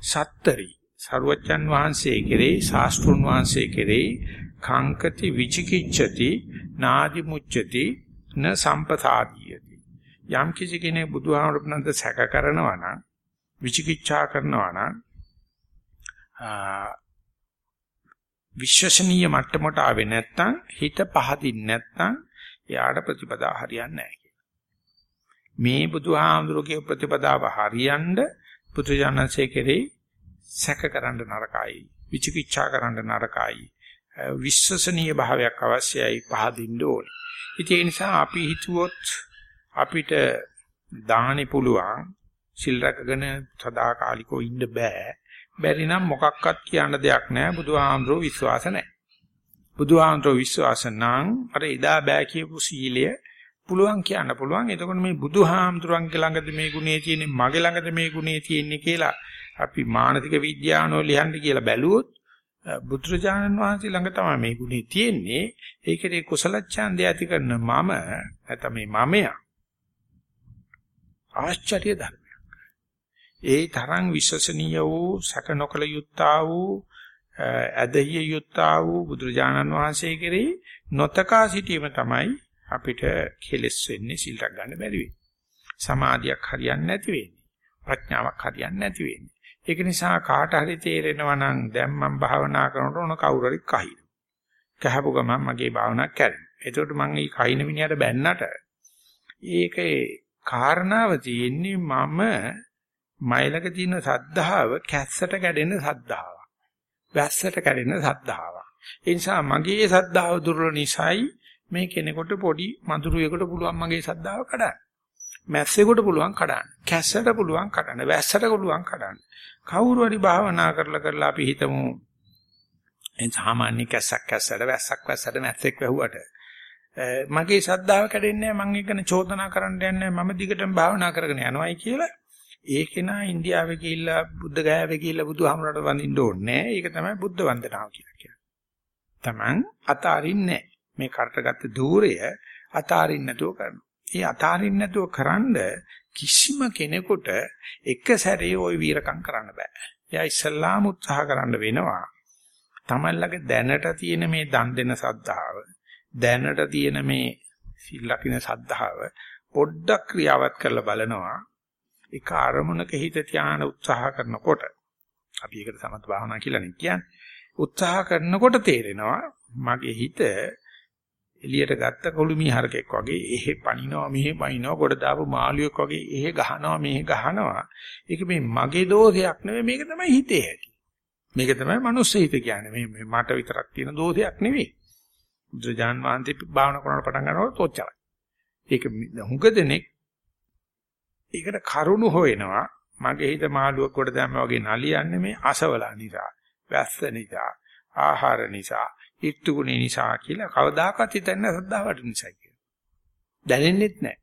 සත්තරි සරුවච්චන් වහන්සේ කෙරෙහි ශාස්ත්‍රුන් වහන්සේ කෙරෙහි කංකති විචිකිච්ඡති නාදි මුච්ඡති න සම්පසාදීයති. යම් කිසි කෙනෙක් බුදුහාමුදුරන්ට සැක කරනවා නම් විචිකිච්ඡා කරනවා නම් විශ්වසනීය මට්ටමට ආවේ නැත්නම් හිත පහදින් නැත්නම් එයාට ප්‍රතිපදා හරියන්නේ නැහැ මේ බුදුහාමුදුරුගේ ප්‍රතිපදාව හරියන්න පුදුජානන්සේ කෙරෙහි සැක කරන්න නරකයි විචිකිච්ඡා කරන්න නරකයි විශ්වසනීය භාවයක් අවශ්‍යයි පහදින්න ඕනේ. ඉතින් ඒ නිසා අපි හිතුවොත් අපිට දාහනේ පුළුවන් සිල් රැකගෙන සදාකාලිකව ඉන්න බෑ. බැරි නම් මොකක්වත් කියන්න දෙයක් නැහැ. බුදුහාමුදුරුවෝ විශ්වාස නැහැ. බුදුහාමුදුරුවෝ විශ්වාස නම් අර එදා බෑ කියපු සීලය පුළුවන් කියන්න පුළුවන්. එතකොට මේ බුදුහාමුදුරන්ගේ ළඟද මේ ගුණේ තියෙන්නේ මගේ ළඟද මේ ගුණේ තියෙන්නේ කියලා අපි මානසික විද්‍යාවනෝ ලියන්න කියලා බැලුවොත් බුදුරජාණන් වහන්සේ ළඟ තමයි මේ ගුණේ තියෙන්නේ. ඒකේ කුසල ඡන්දය ඇති කරන මම නැත්නම් මේ මමයා ආශ්චර්ය ධර්මයක්. ඒ තරම් විශ්වසනීය වූ සැක නොකල යුත්තා වූ ඇදහිය යුත්තා වූ බුදුරජාණන් වහන්සේ කෙරෙහි නොතකා සිටීම තමයි අපිට කෙලස් වෙන්නේ සිල් රැක ගන්න බැරි වෙන්නේ. සමාධියක් හරියන්නේ නැති වෙන්නේ. ප්‍රඥාවක් හරියන්නේ නැති වෙන්නේ. ඒක නිසා කාට හරි තේරෙනවා නම් දැන් මම භාවනා කරනකොට ඕන කවුරු හරි කහින. කහපු ගමන් මගේ භාවනාවක් කැරෙනවා. එතකොට මම මේ කහින මිනිහට බැන්නට ඒකේ කාරණාව තියෙන්නේ මම මයිලක තියෙන සද්ධාව කැස්සට කැඩෙන සද්ධාවක්. වැස්සට කැඩෙන සද්ධාවක්. ඒ නිසා මගේ සද්ධාව දුර්වල නිසායි මේ කෙනෙකුට පොඩි මధుරයකට පුළුවන් මගේ සද්ධාව කඩන්න. මැස්සෙකුට පුළුවන් කඩන්න. කැස්සට පුළුවන් කඩන්න. වැස්සට පුළුවන් කඩන්න. කවුරු හරි භාවනා කරලා කරලා අපි හිතමු එන් සාමාන්‍ය කැස්සක් කැස්සට වැස්සක් වැස්සට මැස්සෙක් වැහුවට මගේ ශ්‍රද්ධාව කැඩෙන්නේ නැහැ මම ඒකන චෝදනා කරන්න යන්නේ මම දිගටම භාවනා කරගෙන යනවායි කියලා ඒකේ නා ඉන්දියාවේ ගිහිල්ලා බුද්ධ ගයාවේ ගිහිල්ලා බුදුහාමරට වඳින්න ඕනේ ඒක තමයි බුද්ධ වන්දනාව කියලා කියන්නේ. Taman අතාරින්නේ මේ කරටගත්ත ධූරය අතාරින්න නැතුව කරනවා. ඒ අතාරින්න නැතුව කරන්ඩ කිසිම කෙනෙකුට එක සැරේ ওই වීරකම් කරන්න බෑ. එයා ඉස්සල්ලාම උත්සාහ කරන්න වෙනවා. තමන්ලගේ දැනට තියෙන මේ දන් දෙන සද්ධාව, දැනට තියෙන මේ සිල් ලකින සද්ධාව පොඩ්ඩක් ක්‍රියාවත් කරලා බලනවා. ඒක අරමුණක හිත තියාන උත්සාහ කරනකොට අපි ඒකට සමත් භාවනා කියලා නේ කියන්නේ. උත්සාහ කරනකොට තේරෙනවා මගේ හිත එළියට ගත්ත කොළුමි හරකෙක් වගේ එහෙ පනිනවා මෙහෙ පනිනවා කොට දාපු මාළුවෙක් වගේ එහෙ ගහනවා මෙහෙ ගහනවා. ඒක මේ මගේ දෝෂයක් නෙවෙයි මේක තමයි හිතේ ඇති. මේක තමයි මනුස්ස හිත කියන්නේ. මේ මට විතරක් තියෙන දෝෂයක් නෙවෙයි. බුදුජාන් වහන්සේ භාවනා කරනකොට පටන් ගන්නකොට තොච්චරයි. ඒක හුඟ දෙනෙක් ඒකට කරුණු හොයනවා. මගේ හිත මාළුවෙක් කොට දැම්මා වගේ නලියන්නේ මේ අසවලා නිසා වැස්ස නිසා ආහාර නිසා. ඊත්තුගුණේ නිසා කියලා කවදාකවත් හිතන්නේ ශ්‍රද්ධාවට නිසා කියලා. දැනෙන්නෙත් නැහැ.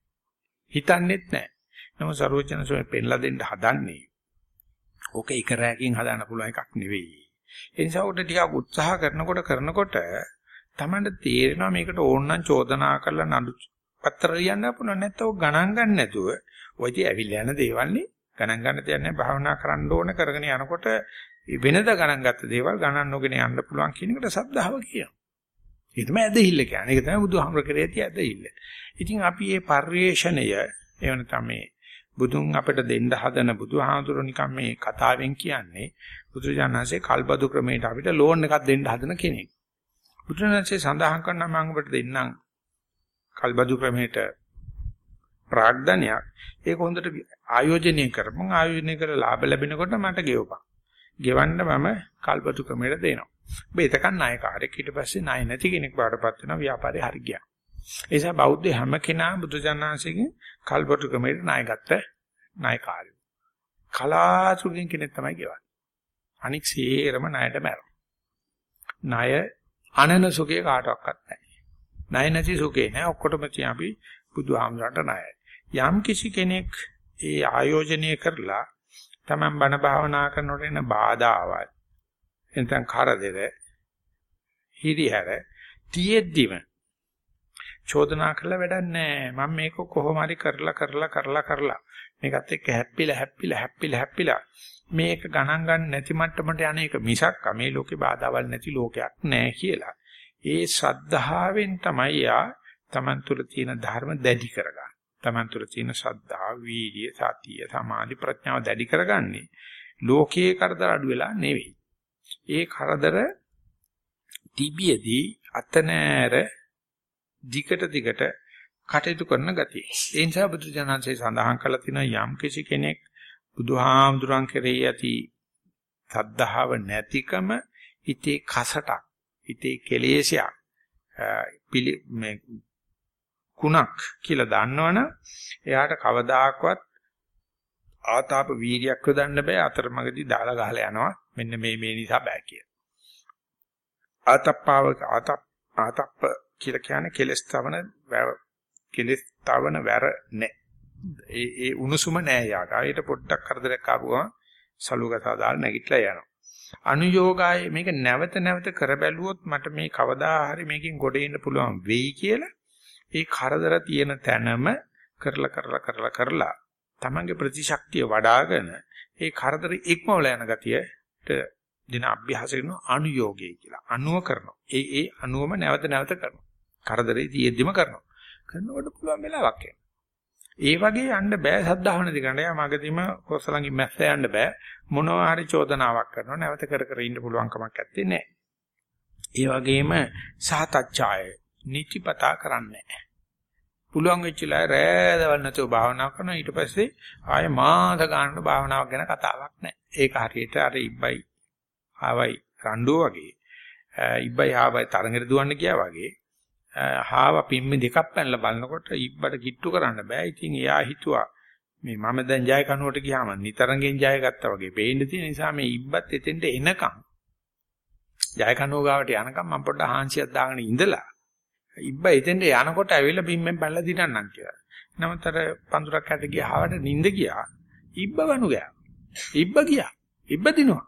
හිතන්නෙත් නැහැ. නමුත් සරුවචනසෝම පෙන්ලා දෙන්න හදන්නේ. ඕක එක රැයකින් හදාන්න පුළුවන් එකක් නෙවෙයි. ඒ නිසා උට ටිකක් උත්සාහ කරනකොට කරනකොට තමන්ට තේරෙනවා මේකට ඕනනම් චෝදනා කරලා නඩු පත්‍ර ලියන්න පුළුවන් නැත්නම් ගණන් ගන්න නැතුව ඔයදී ඇවිල්ලා යන දේවල්නේ ගණන් ගන්න තියන්නේ භාවනා කරන්න ඕන කරගෙන යනකොට වෙනද ගණන් ගත්ත දේවල් ගණන් නොගෙන යන්න පුළුවන් කියන එකට සද්ධාව කියනවා. ඒ තමයි ඇදහිල්ල කියන්නේ. ඒක තමයි බුදුහාමර කරේ ඇති ඇදහිල්ල. ඉතින් අපි මේ පරිේශණය එවන තමයි බුදුන් අපිට දෙන්න හදන බුදුහාමුදුරු නිකන් මේ කතාවෙන් කියන්නේ බුදුජානනාංශේ කල්බදු ක්‍රමයට අපිට ලෝන් එකක් දෙන්න හදන කෙනෙක්. බුදුරජාණන්සේ සඳහන් කරනවා මම ඔබට දෙන්නම් කල්බදු ක්‍රමයට ප්‍රාග්ධනයක් ඒක හොඳට ආයෝජනය කරපන් ආයෝජනය කරලා ලාභ ලැබෙනකොට මට ගෙවපන් ගෙවන්න මම කල්පතු ක්‍රමයට දෙනවා. ඔබ එතකන් නායකාරයෙක් ඊට පස්සේ නාය නැති කෙනෙක් බාටපත් වෙනවා ව්‍යාපාරේ හරි ගියා. ඒ නිසා බෞද්ධ හැම කෙනා බුදුජානනාංශයෙන් කල්පතු ක්‍රමයට නායකත්ව නායකාරය. කලාතුරකින් කෙනෙක් තමයි ගෙවන්නේ. අනික් සියරම ණයට මැරෙනවා. ණය අනන සුඛේ කාටවත් නැහැ. ණය නැති සුඛේ නෑ ඔක්කොටම තියා අපි බුදුහාමුදුරන්ට ණයයි. යම් කිසි කෙනෙක් ඒ ආයෝජනය කරලා තමන් බණ භාවනා කරනකොට එන බාධාවල්. එතෙන් කරදර හිරිහැර තියෙද්දිම චෝදනා කළා වැඩක් නැහැ. මම මේක කොහොම හරි කරලා කරලා කරලා කරලා. මේකත් එක්ක හැප්පිලා හැප්පිලා හැප්පිලා හැප්පිලා. මේක ගණන් ගන්න නැති මට්ටමට යන එක මිසක් මේ ලෝකේ බාධාවල් නැති ලෝකයක් නැහැ කියලා. ඒ ශ්‍රද්ධාවෙන් තමයි යා Taman තුල තියෙන ධර්ම දැඩි කරගන්න. Taman තුල තියෙන ශ්‍රද්ධා, වීර්ය, සතිය, සමාධි, ප්‍රඥාව දැඩි කරගන්නේ ලෝකයේ කරදර අඩු වෙලා නෙවෙයි. ඒ කරදර තිබියදී අතනෑර දිගට දිගට කටයුතු කරන ගතිය. ඒ නිසා බුදු ජානන්සේ සඳහන් කළා තියෙනවා යම් කිසි කෙනෙක් බුදුහාමුදුරන් කෙරෙහි ඇති සද්ධාව නැතිකම හිතේ කසටක් හිතේ කෙලෙසයක් පිළි මේ කුණක් කියලා දන්නවනම් එයාට කවදාකවත් ආතාප වීර්යයක් යොදන්න බෑ අතරමඟදී දාලා ගහලා යනවා මෙන්න මේ මේ නිසා බෑ කිය. ආතප්පාව ආතප් ආතප්ප කියලා කියන්නේ කෙලස් තවන කෙලස් තවන වැර නෑ. ඒ ඒ උණුසුම නෑ යාට. ආයෙත් පොඩ්ඩක් කරදරයක් ආපුවම සලුගසා දාලා නැගිටලා යනවා. අනුയോഗාය මේක නැවත නැවත කර බැලුවොත් මට මේ කවදා හරි මේකෙන් ගොඩ එන්න පුළුවන් වෙයි කියලා ඒ කරදර තියෙන තැනම කරලා කරලා කරලා කරලා තමන්ගේ ප්‍රතිශක්තිය වඩ아가න ඒ කරදර ඉක්මවල යන ගතියට දින අභ්‍යාස කරන අනුയോഗය කියලා. අනුව කරනවා. ඒ ඒ අනුවම නැවත නැවත කරනවා. කරදරේ තියෙද්දිම කරනවා. කරනකොට පුළුවන් වෙලාවක් එනවා. ඒ වගේ යන්න බෑ සද්ධාව නැති කරන්න. යා මගදීම කොසලංගි මැස්ස යන්න බෑ. මොනවා හරි චෝදනාවක් කරනවා. නැවත කර කර ඉන්න පුළුවන් කමක් නැත්තේ නෑ. ඒ වගේම සහතච්ඡාය නිතිපතා කරන්නේ නැහැ. පුළුවන් වෙච්චලා රෑදවල් නැතුව භාවනා කරනවා ඊට පස්සේ ආයේ මාස ගන්න භාවනාවක් ගැන කතාවක් නැහැ. ඒක හරියට අර ඉබ්බයි ආවයි රණ්ඩුව වගේ ඉබ්බයි ආවයි තරඟට දුවන්න ගියා වගේ හාව පිම්මි දෙකක් පැනලා බලනකොට ඉබ්බට කිට්ටු කරන්න බෑ. ඉතින් එයා හිතුවා මේ මම දැන් ජය කනුවට ගියාම නිතරගෙන් ජය ගත්තා වගේ පේන්න තියෙන නිසා මේ ඉබ්බත් එතෙන්ට එනකම් ජය කනුව ගාවට යනකම් මම පොඩ්ඩක් හාන්සියක් දාගෙන ඉඳලා ඉබ්බ එතෙන්ට යනකොට ඇවිල්ලා පිම්මෙන් පැනලා දිනන්නම් කියලා. නමුත් අර පඳුරක් ඇට ගියාවට නිින්ද ගියා. ඉබ්බ වනු ගියා. ඉබ්බ ගියා. ඉබ්බ දිනුවා.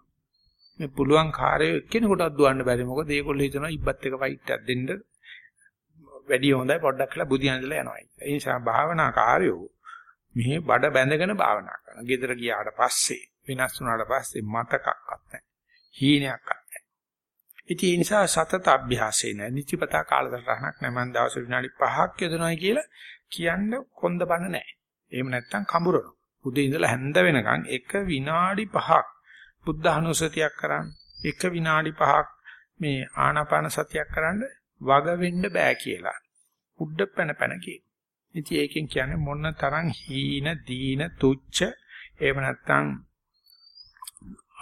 මේ පුළුවන් කාර්යය එක්කෙනෙකුටවත් දුවන්න බැරි මොකද ඒගොල්ලෝ හිතනවා ඉබ්බත් එක ෆයිට් එකක් දෙන්න වැඩි හොඳයි පොඩ්ඩක් කියලා බුදියන් ඉඳලා යනවා. ඒ නිසා භාවනා කාර්යෝ මෙහි බඩ බැඳගෙන භාවනා කරනවා. ගෙදර ගියාට පස්සේ විනාශ වුණාට පස්සේ මතකක්වත් නැහැ. හීනයක්වත් නැහැ. ඉතින් ඒ නිසා සතත අභ්‍යාසය නැහැ. නිතිපතා කාලසටහනක් නැහැ. මම දවස් විනාඩි 5ක් යොදනවායි කියලා කියන්න කොන්ද බන නැහැ. එහෙම නැත්තම් කඹරනවා. උදේ ඉඳලා හැන්ද වෙනකන් එක විනාඩි 5ක් බුද්ධ අනුසතියක් කරන්න. එක විනාඩි 5ක් මේ ආනාපාන සතියක් කරන්න වග වෙන්න බෑ කියලා. උඩ පැන පැන කියන. ඉතින් ඒකෙන් කියන්නේ මොන තරම් හීන දීන තුච්ච එහෙම නැත්නම්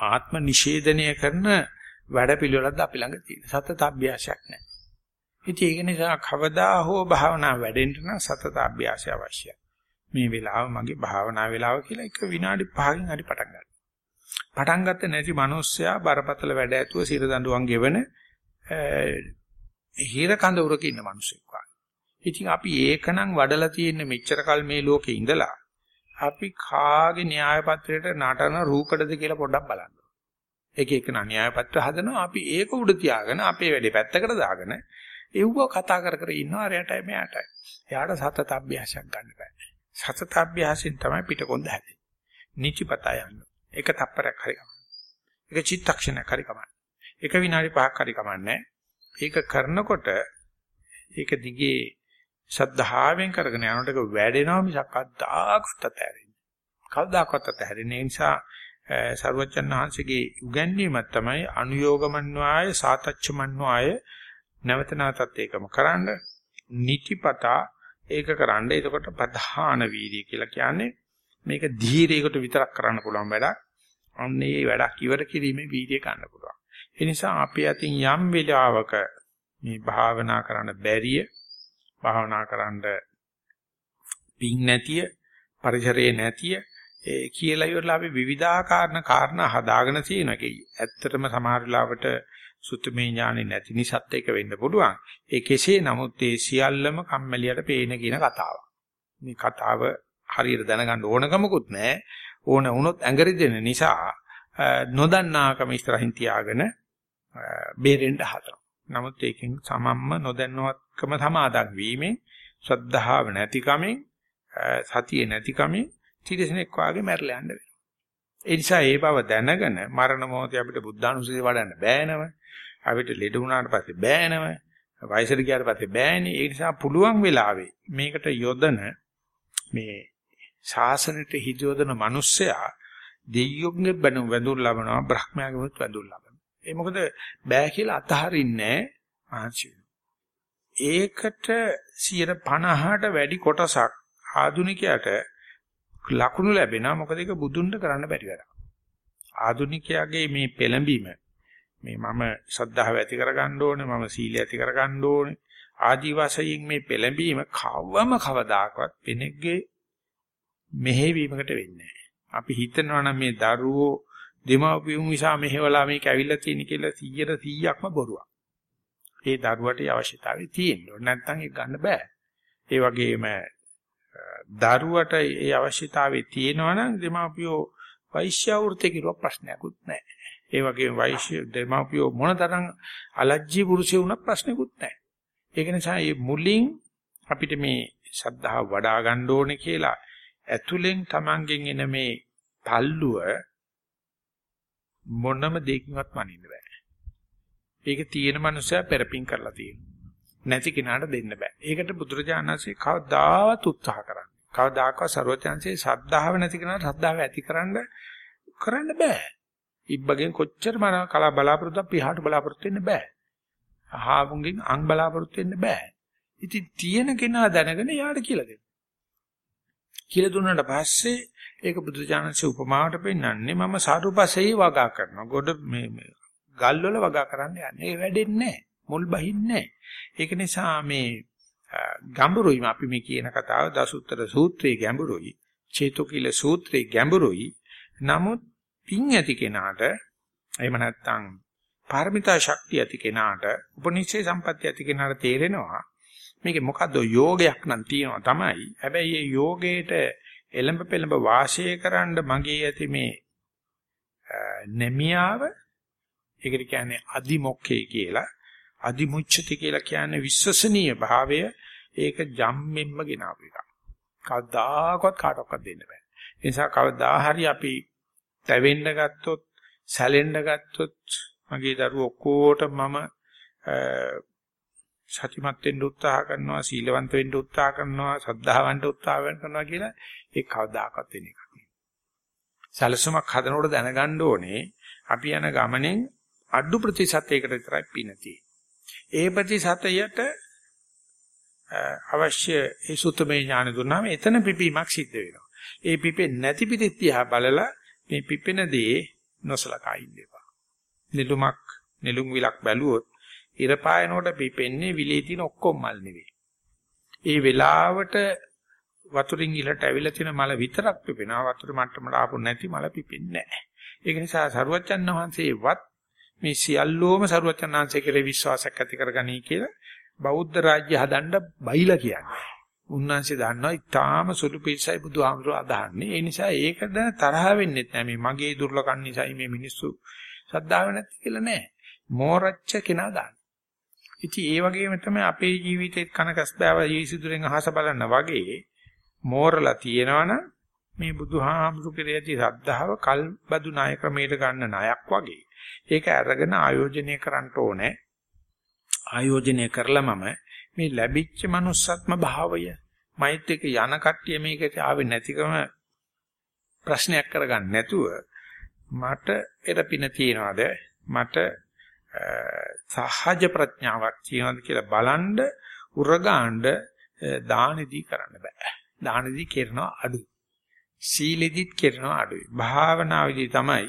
ආත්ම නිෂේධනය කරන වැඩපිළිවෙලක්ද අපි ළඟ තියෙන. සතත අභ්‍යාසයක් නැහැ. ඉතින් ඒක නිසා කවදා හෝ භාවනා වැඩෙන්න නම් සතත අභ්‍යාසය අවශ්‍යයි. මේ වෙලාව මගේ භාවනා වෙලාව කියලා එක විනාඩි 5කින් හරි පටන් ගන්න. පටන් ගත්ත නැති මිනිස්සයා බරපතල වැඩ ඇතුව සිර දඬුවම් ගෙවන හිර කඳවුරක ඉන්න මිනිස්සෙක් වගේ. ඉතින් අපි ඒකනම් වඩලා තියෙන මෙච්චර කල් මේ ලෝකේ ඉඳලා අපි කාගේ න්‍යාය පත්‍රයට නටන රූකඩද කියලා පොඩ්ඩක් බලන්න. එක එක න්‍යාය පත්‍ර හදනවා අපි ඒක උඩ තියාගෙන අපේ වැඩේ පැත්තකට දාගෙන එව්ව කතා කර කර ඉන්නවා අරයටයි මෙයාටයි. එයාට සතත අභ්‍යාසයක් ගන්න බෑ. සතත අභ්‍යාසයෙන් තමයි පිටකොන්ද හැදෙන්නේ. නිචිපතා යන්න. එක තප්පරයක් හරි කමන්න. එක චිත්තක්ෂණයක් හරි කමන්න. එක විනාඩි 5ක් හරි කමන්නේ. ඒක කරනකොට ඒක දිගේ ශද්ධාවෙන් කරගෙන යනකොට ඒක වැඩෙනවා මිසක් අදාකත් අතහැරෙන්නේ. කවදාකවත් අතහැරෙන්නේ නිසා සර්වචන් වහන්සේගේ උගන්වීමක් තමයි අනුയോഗමන්වාය සාතච්චමන්වාය නැවත නැවතත් ඒකම කරන්න නිතිපතා ඒක කරන්න එතකොට ප්‍රධාන වීර්ය කියලා කියන්නේ මේක ධීරයකට විතරක් කරන්න පුළුවන් වැඩක්. අන්න ඒ වැඩක් ඉවර කිරීමේ වීර්ය ගන්න පුළුවන්. ඒ නිසා අපි අතින් යම් වෙලාවක මේ භාවනා කරන්න බැරිය භාවනා කරන්න පිං නැතිය පරිසරයේ නැතිය ඒ කියලා ඉවරලා අපි විවිධාකාරන කාරණා හදාගෙන තියෙන එකයි. ඇත්තටම සමහර වෙලාවට සුත්තමේ ඥානෙ නැති නිසාත් ඒක වෙන්න පුළුවන්. ඒ කෙසේ නමුත් ඒ සියල්ලම කම්මැලියට පේන කියන කතාව. මේ කතාව හරියට දැනගන්න ඕනකමකුත් නැහැ. ඕන වුණොත් ඇඟරි දෙන නිසා නොදන්නාකම ඉස්සරහින් තියාගෙන බේරෙන්න හදනවා. නමුත් ඒකෙන් සමම්ම නොදැනුවත්කම සමාදන් වීමෙන් ශ්‍රද්ධාව නැතිකමෙන් සතිය නැතිකමෙන් තිරසනෙක් වාගේ මැරලා යන්න වෙනවා. ඒ නිසා ඒ බව දැනගෙන මරණ මොහොතේ අපිට බුද්ධානුස්සතිය වඩන්න බෑනම. අපිට ලෙඩ වුණාට පස්සේ බෑනම. වයසට ගියාට පස්සේ බෑනේ. ඒ නිසා පුළුවන් වෙලාවේ මේකට යොදන මේ ශාසනයට හිජෝදන මිනිස්සයා දෙයියොන්ගේ බඳුන් වැඳුම් ලබනවා බ්‍රහ්මයාගෙමුත් වැඳුම් ලබනවා. ඒ මොකද බෑ කියලා අතහරින්නේ මහන්සි ඒකට 50ට වැඩි කොටසක් ආදුනිකයට ලකුණු ලැබෙනවා මොකද ඒක බුදුන්ට කරන්න බැරි වැඩක්. ආදුනිකයාගේ මේ පෙළඹීම මේ මම ශ්‍රද්ධාව ඇති කරගන්න ඕනේ මම සීලය ඇති කරගන්න ඕනේ ආදි වශයෙන් මේ පෙළඹීම කවම කවදාකවත් කෙනෙක්ගේ මෙහෙවීමකට වෙන්නේ නැහැ. අපි හිතනවා නම් මේ දරුවෝ දෙමාපියන් නිසා මෙහෙवला මේක ඇවිල්ලා තියෙන කියලා 100ට 100ක්ම බොරුවක්. ඒ දරුවට අවශ්‍යතාවය තියෙන්න ඕන නැත්නම් ඒක ගන්න බෑ. ඒ වගේම දරුවට ඒ අවශ්‍යතාවය තියෙනවා නම් දෙමාපියෝ වෛශ්‍ය වෘත්ති කිරුව ප්‍රශ්නයක්වත් නැහැ. ඒ වගේම වෛශ්‍ය දෙමාපියෝ මොනතරම් අලජ්ජී පුරුෂය වුණත් ප්‍රශ්නයක්වත් නැහැ. ඒක නිසා මේ මුලින් අපිට මේ ශද්ධාව වඩා ගන්න ඕනේ කියලා ඇතුලෙන් Tamangen එන මේ තල්ලුව මොනම දෙයකින්වත් මනින්න බෑ. ඒක තියෙන මනුස්සයා පෙරපින් කරලා තියෙනවා. නැති කෙනාට දෙන්න බෑ. ඒකට බුදුරජාණන්සේ කවදාවත් උත්සාහ කරන්නේ. කවදාකවත් ਸਰවඥාන්සේ සද්ධාව නැති කෙනාට සද්ධාව ඇතිකරන්න කරන්න බෑ. ඉබ්බගෙන් කොච්චර මන කලා බලාපොරොත්තු පිහාට බලාපොරොත්තු වෙන්න බෑ. අහාවුන්ගෙන් අං බලාපොරොත්තු වෙන්න බෑ. ඉතින් තියෙන කෙනා දැනගෙන යාට කියලා දෙන්න. කියලා දුන්නාට පස්සේ ඒක බුදුජානකසේ උපමාවට පෙන්නන්නේ මම සාරුපසෙහි වගා කරනවා. ගොඩ මේ ගල් වල වගා කරන්න යන්නේ. ඒ වැඩෙන්නේ නැහැ. මුල් බහින්නේ ඒක නිසා මේ ගැඹුරුයි අපි මේ කියන කතාව. දසුත්තර සූත්‍රයේ ගැඹුරුයි. චේතෝකිල සූත්‍රයේ ගැඹුරුයි. නමුත් පිං ඇති කෙනාට එහෙම නැත්නම් පාරමිතා ශක්තිය ඇති කෙනාට උපනිෂේ සම්පත්‍ය ඇති කෙනාට තේරෙනවා මේකේ මොකද්ද යෝගයක් නම් තියෙනවා තමයි. හැබැයි මේ යෝගේට එළඹ පෙළඹ වාසය කරන්න මගේ ඇති මේ නෙමියාව ඒකට කියන්නේ අදිමොක්කේ කියලා. අදිමුච්ඡති කියලා කියන්නේ විශ්වසනීය භාවය ඒක ජම්මෙන්ම ගෙනාවු එකක්. කවදාකවත් කාටවත් දෙන්න බෑ. ඒ නිසා කවදා හරි අපි තැවෙන්න ගත්තොත්, සැලෙන්න ගත්තොත් මගේ දරුවෝ ඔක්කොට මම සතිමත් වෙන්න උත්සාහ කරනවා, සීලවන්ත වෙන්න උත්සාහ කරනවා, සද්ධාවන්ත උත්සාහ කරනවා කියලා ඒ කවදාකවත් වෙන එකක් නෙවෙයි. සැලසුමක් හදනකොට දැනගන්න ඕනේ අපි යන ගමනෙන් අඩු ප්‍රතිශතයකට විතරයි පින තියෙන්නේ. ඒ ප්‍රතිශතයට අවශ්‍ය ඒ සුත්තමේ ඥාන දුන්නාම එතන පිපීමක් සිද්ධ වෙනවා. ඒ පිපෙන්නේ නැති පිටිත් දිහා බලලා මේ පිපෙන දේ නොසලකා ඉන්න එපා. නිලුමක් නිලුම් විලක් බැලුවොත් ඉර පායනකොට පිපෙන්නේ විලේ තියෙන ඔක්කොම මල් නෙවෙයි. ඒ වෙලාවට වතුරින් ඉලට ඇවිල්ලා තියෙන මල විතරක් පිපෙනවා. වතුර මට්ටමට ආපු නැති මල පිපෙන්නේ නැහැ. ඒක නිසා සරුවච්චන් වහන්සේවත් මේ සියල්ලෝම සරුවචනාංශය කෙරේ විශ්වාසයක් ඇති කරගනී කියලා බෞද්ධ රාජ්‍ය හදන්න බයිලා කියන්නේ. උන්වහන්සේ දන්නවා ඊටාම සුළු පිළිසයි බුදුහාමුදුරුව අදහන්නේ. ඒ නිසා ඒක දැන තරහ වෙන්නේ නැහැ. මේ මගේ දුර්ලකම් නිසායි මේ මිනිස්සු සද්ධාව නැති කියලා නෑ. මෝරච්ච කෙනා දාන්න. ඉතින් ඒ වගේම තමයි අපේ ජීවිතේ කනකස් බෑව යීසුදුරෙන් අහස බලන්න වගේ මෝරලා තියෙනවනම් මේ බුදුහාමුදුරු කෙරෙහි ඇති ශ්‍රද්ධාව කල්බදු ණය ක්‍රමයට ගන්න ණයක් වගේ. ඒක අරගෙන ආයෝජනය කරන්න ඕනේ. ආයෝජනය කරලා මම මේ ලැබිච්ච manussත්ම භාවය මෛත් එක්ක යන කට්ටිය මේකට ආවේ නැතිකම ප්‍රශ්නයක් කරගන්න නැතුව මට එරපින තියනවාද? මට සහජ ප්‍රඥාවක් තියනවාද කියලා බලන්ඩ උරගාණ්ඩ දානෙදී කරන්න බෑ. දානෙදී කරනවා අඩු. සීලෙදිත් කරනවා අඩුයි භාවනාවේදී තමයි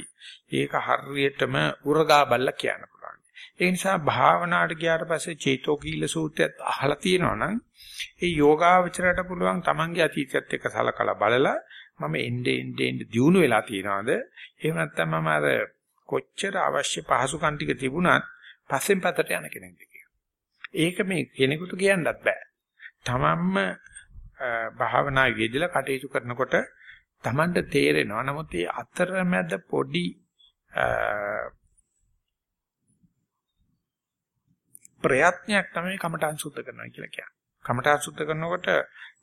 ඒක හරියටම උරගා බල්ලා කියන්න පුළුවන්. ඒ නිසා භාවනාවට ගියාට පස්සේ චේතෝකීල සූත්‍රයත් අහලා තියෙනවා නම් ඒ යෝගාවචරයට පුළුවන් Tamange අතීතයත් එක්ක සලකලා බලලා මම එnde ende ende දියුණු වෙලා තියනවාද? එහෙම නැත්නම් මම අර කොච්චර අවශ්‍ය පහසුකම් ටික තිබුණත් පස්සෙන් පතට යන කෙනෙක්ද ඒක මේ කෙනෙකුට කියන්නත් බෑ. තමන්ම භාවනා යෙදලා කටයුතු කරනකොට තමන්ට තේරෙනවා. නමුත් මේ අතරමැද පොඩි ප්‍රයත්නයක් තමයි කමඨාන් සුද්ධ කරනවා කියලා කියන්නේ. කමඨාන් සුද්ධ කරනකොට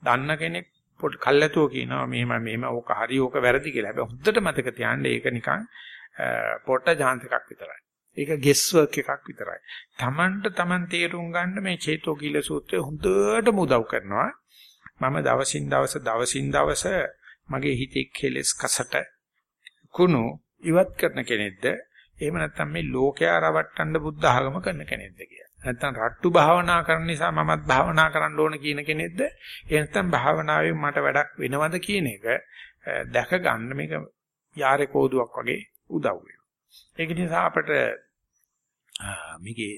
දන්න කෙනෙක් පොඩි කල්ැතුව කියනවා මෙහෙම මෙහෙම ඕක හරි ඕක වැරදි කියලා. හැබැයි හොඳට මතක තියාගන්න ඒක නිකන් පොට්ට ජාන්ත එකක් විතරයි. ඒක ගෙස් වර්ක් එකක් විතරයි. Tamanට Taman තේරුම් ගන්න මේ චේතෝ කීල සූත්‍රය හොඳටම උදව් කරනවා. මම දවසින් දවස දවසින් දවස මගේ හිතේ කෙලස් කසට කුණු ඉවත් කරන කෙනෙක්ද එහෙම නැත්නම් මේ ලෝකයා රවට්ටන්න බුද්ධ ආගම කරන කෙනෙක්ද කියලා. නැත්නම් රට්ටු භාවනා කරන නිසා මමත් භාවනා කරන්න ඕන කියන කෙනෙක්ද? එහෙ නැත්නම් භාවනාවෙන් මට වැඩක් වෙනවද කියන එක දැක ගන්න මේක යාරේ කෝදුවක් වගේ උදව් වෙනවා. ඒක නිසා අපිට මේකේ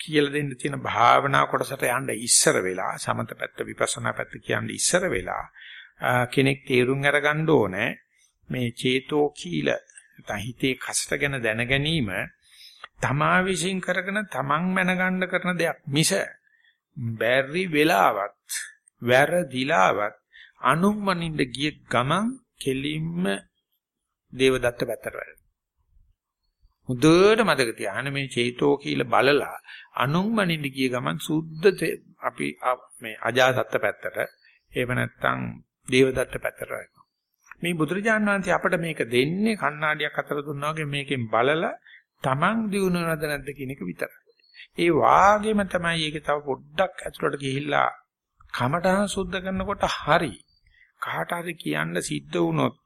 කියලා දෙන්න තියෙන භාවනා කොටසට යන්න ඉස්සර වෙලා සමත පැත්ත විපස්සනා පැත්ත කියන්නේ ඉස්සර වෙලා කෙනෙක් තේරුම් අරගන්න ඕනේ මේ චේතෝ කීල නැත්නම් හිතේ කසට ගැන දැන ගැනීම තමා විශ්ින් කරගෙන තමන් මැනගන්න කරන දෙයක් මිස බැරි වෙලාවත් වැරදිලාවත් අනුම්මනින්ද ගිය ගමන් කෙලින්ම දේවදත්ත පැත්තට වැඩ. හොඳට මතක තියාගන්න මේ චේතෝ කියලා බලලා අනුම්මනින්ද ගිය ගමන් සුද්ධ අපි මේ අජාසත්ත පැත්තට එහෙම නැත්නම් දේවදත්ත පැත්තට මේ බුදුරජාණන් වහන්සේ අපිට මේක දෙන්නේ කණ්ණාඩියක් අතර දුන්නා වගේ මේකෙන් බලලා Taman දිනුනවද නැද්ද කියන එක විතරයි. ඒ වාගේම තමයි ඒක තව පොඩ්ඩක් ඇතුළට ගිහිල්ලා කමඨහන් සුද්ධ කරනකොට හරි කාට හරි කියන්න සිද්ධ වුණොත්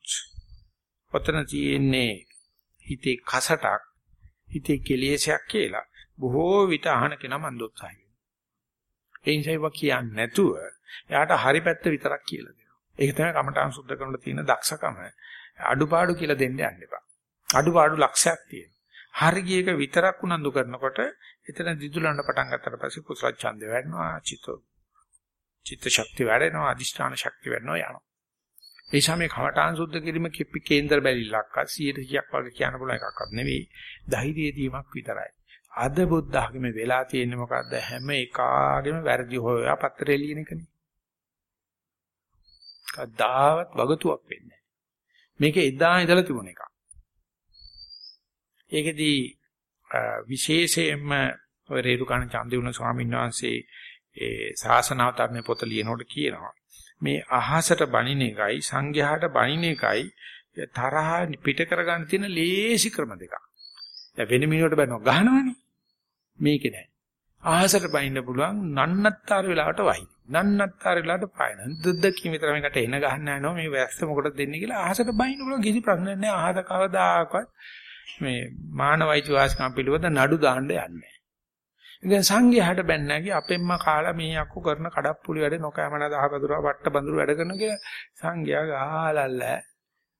ඔතන තියෙන්නේ හිතේ කසටක් හිතේ කෙලෙසයක් කියලා බොහෝ විට අහන කෙනා මන් දොස්සයි. ඒ නිසා ඒවා කියන්නේ නැතුව එයාට හරි පැත්ත විතරක් කියලා ඒක තමයි කමඨාන් සුද්ධ කරනකොට තියෙන දක්ෂකම. අඩුපාඩු කියලා දෙන්න යන්න එපා. අඩුපාඩු ලක්ෂයක් තියෙනවා. හරියක විතරක් උනන්දු කරනකොට එතන දිදුලන්න පටන් ගත්තට පස්සේ කුසල ඡන්ද වැඩනවා චිත්ත චිත්ත ශක්තිය වැඩෙනවා අදිෂ්ඨාන ශක්තිය වැඩෙනවා යනවා. ඒ සමේ කමඨාන් සුද්ධ කිරීම කිපි කේන්දර බැලිලක්ක 100ක් වගේ කියන්න පුළුවන් එකක්වත් නෙවෙයි. ධෛර්යය දීමක් විතරයි. අද බුද්ධ ආගමේ වෙලා තියෙන්නේ මොකද්ද? හැම එකාගෙම වැරදි හොයා පත්‍රය ලියන එකනේ. කද්දාවත් වගතුවක් වෙන්නේ මේක එදා ඉඳලා තිබුණ එකක්. ඒකෙදී විශේෂයෙන්ම ඔය රේරුකාණ චන්දිවුණ ස්වාමීන් වහන්සේ ඒ ශාසනාවතරණේ පොත ලියනකොට කියනවා මේ අහසට බණින එකයි සංඝයාට බණින එකයි තරහ පිට කරගන්න තියෙන ලේසි ක්‍රම දෙකක්. දැන් වෙන මිනිහට බැනව ගහනවනේ. මේකේ නෑ. අහසට බයින්න පුළුවන් නන්නත්තර වෙලාවට වයි. නන්නත්තර වෙලාවට පායන. දුද්දකින් විතර මේකට එන ගහන්න යනවා මේ වැස්ස මොකටද දෙන්නේ කියලා අහසට බයින්න පුළුවන් කිසි ප්‍රශ්නයක් නෑ. අහස කවදාකවත් මේ මානවයිච වාසිකම් පිළිවෙත නඩු දාන්න යන්නේ. ඉතින් සංඝයාට බැන්නගේ අපෙන්ම කාලා මේ අක්කු කරන කඩප්පුලි වැඩ නොකෑමන දහකදුරා වට්ට බඳුරු වැඩ කරන කියලා සංඝයා ගහලල්ල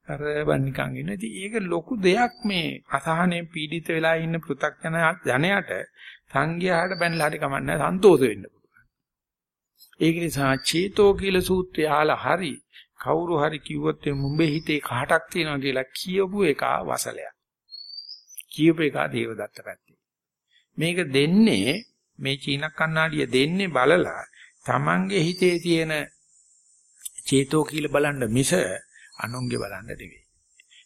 අර බන්නිකන් ඉන්න. ඉතින් ඒක ලොකු දෙයක් මේ අසහනේ පීඩිත වෙලා ඉන්න පෘථග්ජන ජනයට සංඝයාට බැනලා හරි කමන්නේ සන්තෝෂ වෙන්න පුළුවන්. ඒක නිසා චේතෝ කියලා සූත්‍රය අහලා හරි කවුරු හරි කිව්වොත් මුඹේ හිතේ කහටක් තියෙනවා කියලා කියපු එක වසලයක්. කියපු එක දේවදත්ත පැත්තේ. මේක දෙන්නේ මේ චීන කන්නාඩිය දෙන්නේ බලලා Tamange හිතේ තියෙන චේතෝ කියලා බලන්න මිස අනුන්ගේ බලන්න නෙවෙයි.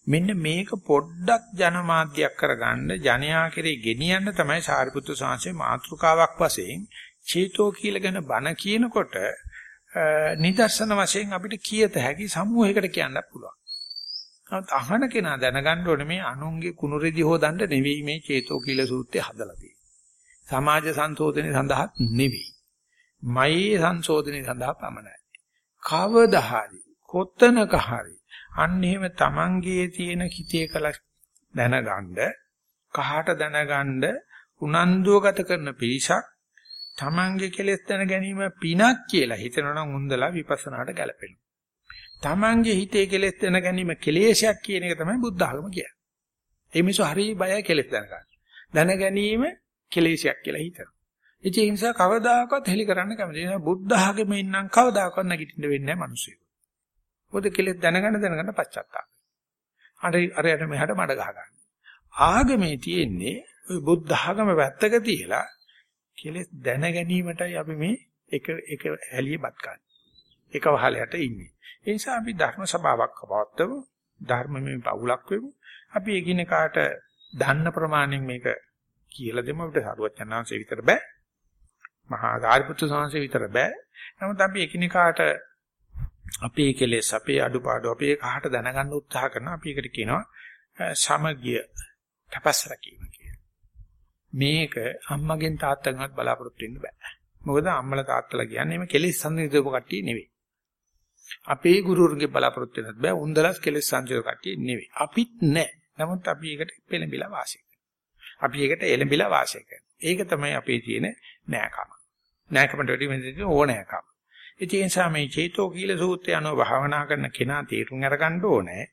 මෙන්න මේක පොඩ්ඩක් ජනමාධ්‍යයක් කරගන්න ජනයා කෙරේ ගෙනියන්න තමයි සාරිපුත්‍ර සාංශේ මාතෘකාවක් වශයෙන් චේතෝ කියලා ගැන බණ කියනකොට නිදර්ශන වශයෙන් අපිට කියත හැකි සමූහයකට කියන්න පුළුවන්. නමුත් අහන කෙනා දැනගන්න ඕනේ මේ අනුන්ගේ කුණුරෙදි හොදන්න නෙවෙයි මේ චේතෝ කියලා සූත්‍රය හදලා තියෙන්නේ. සමාජ සංශෝධනය සඳහා නෙවෙයි. මයේ සංශෝධනය සඳහා පමණයි. කවදා හරි කොතනක හරි අන්න එහෙම Tamanගේ තියෙන කිතේ කල දැනගන්න කහට දැනගන්න උනන්දුවගත කරන පිරිසක් Tamanගේ කෙලෙස් දැන ගැනීම පිනක් කියලා හිතනනම් උන්දලා විපස්සනාට ගැලපෙනවා. තමන්ගේ හිතේ කෙලෙස් දැන ගැනීම කෙලේශයක් කියන එක තමයි බුද්ධ ආගම කියන්නේ. ඒ මිනිස්සු හරි බයයි කෙලෙස් දැනගන්න. දැන ගැනීම කෙලේශයක් කියලා හිතනවා. ඒ නිසා කවදාකවත් හෙලි කරන්න කැමති නෑ. බුද්ධ ආගමේ ඉන්නම් කවදාකවත් නැගිටින්න වෙන්නේ නෑ මිනිස්සු. පොද කෙලෙස් දැනගන්න දැනගන්න පච්චත්තාප. අර අරයට මෙහාට මඩ ගහ ගන්න. ආගමේ තියෙන්නේ ওই බුද්ධ ආගම වැත්තක තියලා කෙලෙස් දැන ගැනීමටයි අපි මේ එක එක ඇලියෙපත් ගන්න. එක වහලයට ඉන්නේ. ඒ නිසා අපි ධර්ම සභාවක් පවත්වමු. ධර්මමය පවුලක් වෙමු. අපි එකිනෙකාට දන්න ප්‍රමාණයෙන් මේක කියලා දෙමු අපිට සරුවචනාංශේ විතර බෑ. මහා ධාරිපුත්‍ර සංඝසේ විතර බෑ. නමුත් අපි එකිනෙකාට අපේ කෙලෙස් අපේ අඩුපාඩු අපේ කහට දැනගන්න උත්සාහ කරනවා. අපි ඒකට කියනවා සමගිය තපස්සරකීම කියලා. මේක අම්මගෙන් තාත්තගෙන්වත් බලාපොරොත්තු වෙන්න බෑ. මොකද අම්මලා තාත්තලා කියන්නේ මේ කෙලෙස් සංනිධිතව කට්ටිය නෙවෙයි. අපේ ගුරුවරුන්ගේ බලාපොරොත්තු වෙනත් බෑ උන්දලස් කෙලෙස් සංජය කට්ටිය නෙවෙයි. අපිත් නෑ. නමුත් අපි ඒකට පෙළඹිලා වාසය අපි ඒකට එළඹිලා වාසය ඒක තමයි අපේ තියෙන නෑකම. නෑකමට වැඩි වෙන ඕනෑකම. ඒ නිසා මේ චේතෝ කීල සූත්‍රය අනුව භාවනා කරන කෙනා තේරුම් අරගන්න ඕනේ.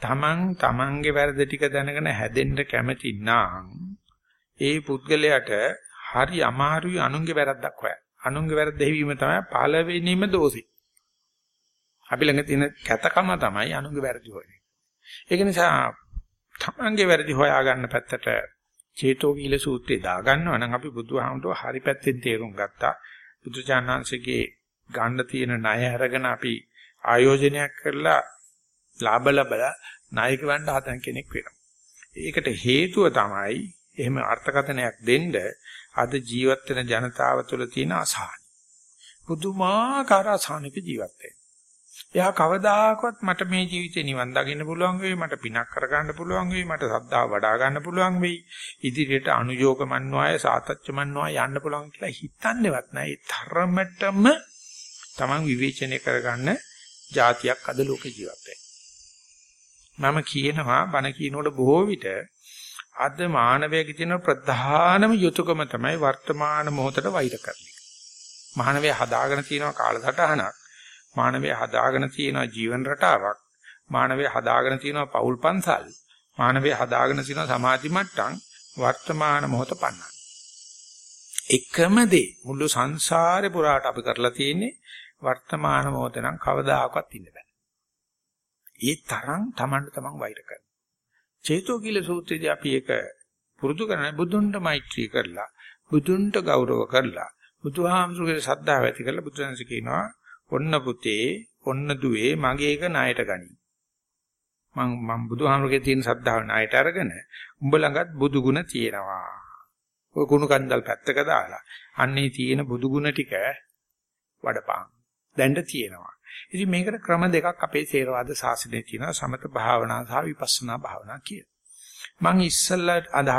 තමන් තමන්ගේ වැරදි ටික දැනගෙන හැදෙන්න කැමති නම් ඒ පුද්ගලයාට හරි අමාරුයි අනුන්ගේ වැරද්දක් හොයන්න. අනුන්ගේ වැරද්ද දෙවීම තමයි පළවෙනිම දෝෂේ. අපි ළඟ තියෙන කැතකම තමයි අනුන්ගේ වැරදි හොයන්නේ. ඒක නිසා තමන්ගේ වැරදි හොයාගන්න පැත්තට චේතෝ කීල සූත්‍රය දාගන්නවා නම් අපි බුදුහාමුදුරුවෝ හරි පැත්තෙන් තේරුම් ගත්තා. බුදුචානන්සේගේ ගන්න තියෙන ණය අරගෙන අපි ආයෝජනයක් කරලා ලාභ ලබලා නායක වන්න හදන කෙනෙක් වෙනවා. ඒකට හේතුව තමයි එහෙම අර්ථකථනයක් දෙන්න අද ජීවත් වෙන ජනතාව තුළ තියෙන අසහන. පුදුමාකාර අසහනක ජීවත් වෙන. එයා කවදාකවත් මට මේ ජීවිතේ නිවන් දකින්න පුළුවන් වෙයි මට පිනක් කර ගන්න පුළුවන් වෙයි මට සද්ධා වඩා ගන්න පුළුවන් වෙයි ඉදිරියට අනුയോഗමන්වාය සාතච්චමන්වාය යන්න පුළුවන් කියලා හිතන්නේවත් නැහැ ඒ තරමටම Taman විවේචනය කරගන්න જાතියක් අද ලෝක ජීවත් මම කියනවා බණ කියනකොට බොහෝ විට අද මානවයාගේ තියෙන ප්‍රධානම යුතුයකම තමයි වර්තමාන මොහොතට වෛර කරන එක. මානවයා හදාගෙන තියෙන කාලසටහනක් මානවය හදාගෙන තියෙන ජීවන රටාවක් මානවය හදාගෙන තියෙන පෞල් පන්සල් මානවය හදාගෙන තියෙන සමාධි මට්ටම් වර්තමාන මොහොත පන්නන එකම දේ මුළු සංසාරේ පුරාට අපි කරලා තියෙන්නේ වර්තමාන මොහොතේ නම් කවදාකවත් ඉන්න බෑ. ඒ තරම් Tamanට Taman වෛර කරනවා. චේතෝ කිල සූත්‍රයේදී අපි ඒක පුරුදු කරන්නේ බුදුන්ට මෛත්‍රී කරලා බුදුන්ට ගෞරව කරලා බුදුහාමුදුරගේ ශ්‍රද්ධාව ඇති කරලා බුදුන්ස කියනවා ඔන්න පුතේ ඔන්න දුවේ මගේ එක ණයට ගනි. මම මම බුදුහාමුදුරගේ තියෙන ශ්‍රද්ධාව ණයට අරගෙන උඹ ළඟත් බුදු ගුණ තියෙනවා. ඔය කුණු කන්දල් පැත්තක දාලා අන්නේ තියෙන බුදු ගුණ ටික වඩපන්. දැන්ට තියෙනවා. ඉතින් මේකට ක්‍රම දෙකක් අපේ ථේරවාද ශාසනයේ තියෙනවා සමත භාවනා සහ විපස්සනා භාවනා කියලා. මං ඉස්සල්ලා අදහ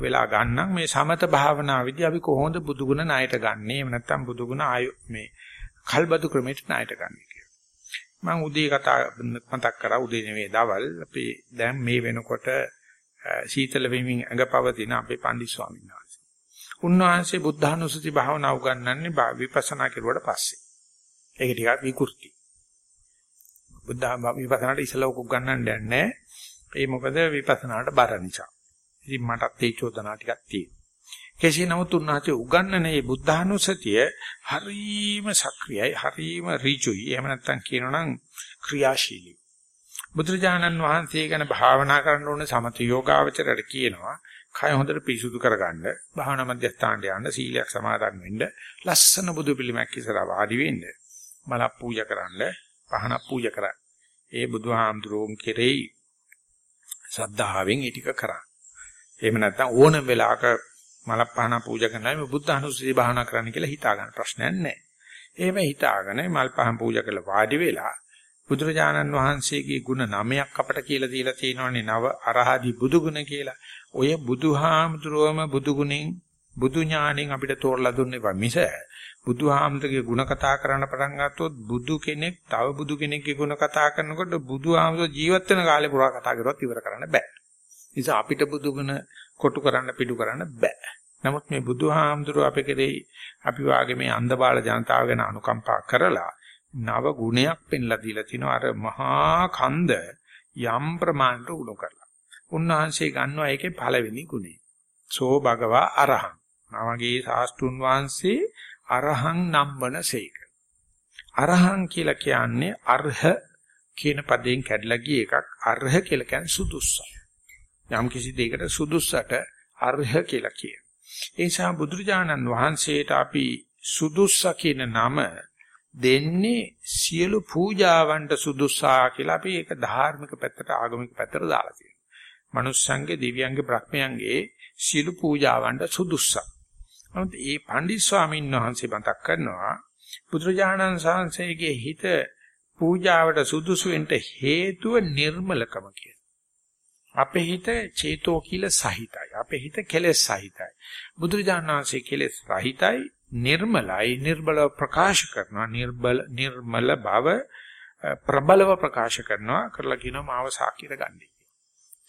වෙලා ගන්නම් මේ සමත භාවනාවේදී අපි කොහොමද බුදුගුණ ණයට ගන්නෙ එහෙම නැත්නම් බුදුගුණ ආයු මේ කල්බදු ක්‍රමයට ණයට ගන්නෙ කියලා. මං උදේ කතා මතක් කරා උදේ නෙවෙයි දවල් අපි දැන් මේ වෙනකොට සීතල වෙමින් ඇඟපවතින අපේ පන්දි ස්වාමීන් වහන්සේ. උන්වහන්සේ බුද්ධානුස්සති භාවනාව උගන්වන්නේ විපස්සනා කෙරුවට පස්සේ. ඒක ටිකක් විකෘති. බුද්ධ විපස්සනාට ඉස්සලා උගන්වන්න යන්නේ ඒ මොකද විපස්සනාට බර නිසා. ඉතින් මටත් ඒ චෝදනා ටිකක් තියෙනවා. කෙසේ නමුත් උන්වහන්සේ උගන්වන මේ බුද්ධානුස්සතිය හරීම සක්‍රියයි, හරීම ඍජුයි. එහෙම නැත්නම් කියනොනම් ක්‍රියාශීලී. බුදුරජාණන් වහන්සේ ගැන භාවනා කරන්න ඕනේ සමත යෝගාවචරයට කියනවා කය හොඳට පිරිසුදු කරගන්න භාවනා මධ්‍යස්ථානට යන්න සීලයක් සමාදන් වෙන්න ලස්සන බුදු පිළිමයක් ඉස්සරහා වාඩි වෙන්න මලක් පූජා කරන්න පහනක් පූජා කරන්න ඒ බුදුහාමුදුරුවෝ කෙරෙහි ශ්‍රද්ධාවෙන් ඒ ටික කරා. එහෙම නැත්නම් ඕනම වෙලාවක මලපහන පූජා කරනවා මේ බුද්ධ අනුස්සතිය භාවනා කරන්න කියලා හිතා ගන්න ප්‍රශ්නයක් නැහැ. එහෙම හිතාගෙන මල් පහන් පූජා කරලා වාඩි වෙලා බුදුරජාණන් වහන්සේගේ ගුණ නමයක් අපට කියලා දීලා තියෙනවානේ නව අරහදි බුදු ගුණ කියලා. ඔය බුදුහාමුදුරුවම බුදු ගුණෙන් බුදු ඥාණයෙන් අපිට තෝරලා දුන්නේ මිස බුදුහාමුදුරගේ ಗುಣ කතා කරන්න පටන් ගත්තොත් බුදු කෙනෙක් තව බුදු කෙනෙක්ගේ ಗುಣ කතා කරනකොට බුදුහාමුදුර ජීවත් වෙන කාලේ පුරා කතා කරුවත් ඉවර කරන්න බෑ. නිසා අපිට බුදු ගුණ කොටු කරන්න පිටු කරන්න බෑ. නමුත් මේ බුදුහාමුදුර අපේ කෙරෙහි අපි වාගේ මේ අන්ධබාල ජනතාව ගැන අනුකම්පා කරලා නව ගුණයක් පෙන්ලා දීලා තිනවා අර මහා කන්ද යම් ප්‍රමාණයට උණු කරලා. උන්වහන්සේ ගන්නවා ඒකේ පළවෙනි ගුණය. සෝ භගවා අරහං. නවගේ ශාස්ත්‍රුන් වහන්සේ අරහං නම්වන සේක. අරහං කියලා කියන්නේ අර්හ කියන පදයෙන් කැඩලා ගිය එකක්. අර්හ කියලා කියන්නේ සුදුස්ස. යම් කිසි දෙයකට සුදුස්සට අර්හ කියලා කියන. ඒ නිසා බුදුරජාණන් වහන්සේට අපි සුදුස්ස කියන නම දෙන්නේ සියලු පූජාවන්ට සුදුස්සා කියලා අපි ඒක ධාර්මික පැත්තට ආගමික පැත්තට දාලා තියෙනවා. මනුස්සයන්ගේ, දිව්‍යයන්ගේ, බ්‍රහ්මයන්ගේ සියලු පූජාවන්ට සුදුස්සා. නමුත් ඒ පණ්ඩිත් ස්වාමීන් වහන්සේ මතක් කරනවා බුදුරජාණන් වහන්සේගේ හිත පූජාවට සුදුසු වෙන්න හේතුව නිර්මලකම කියන. අපේ හිත චේතෝ කිල සහිතයි. අපේ හිත කෙලෙස් සහිතයි. බුදුරජාණන් වහන්සේ කෙලෙස් රහිතයි, නිර්මලයි, නිර්බලව ප්‍රකාශ කරනවා. නිර්බල නිර්මල බව ප්‍රබලව ප්‍රකාශ කරනවා. කරලා කියනවා මාව සාක්කියට ගන්නයි.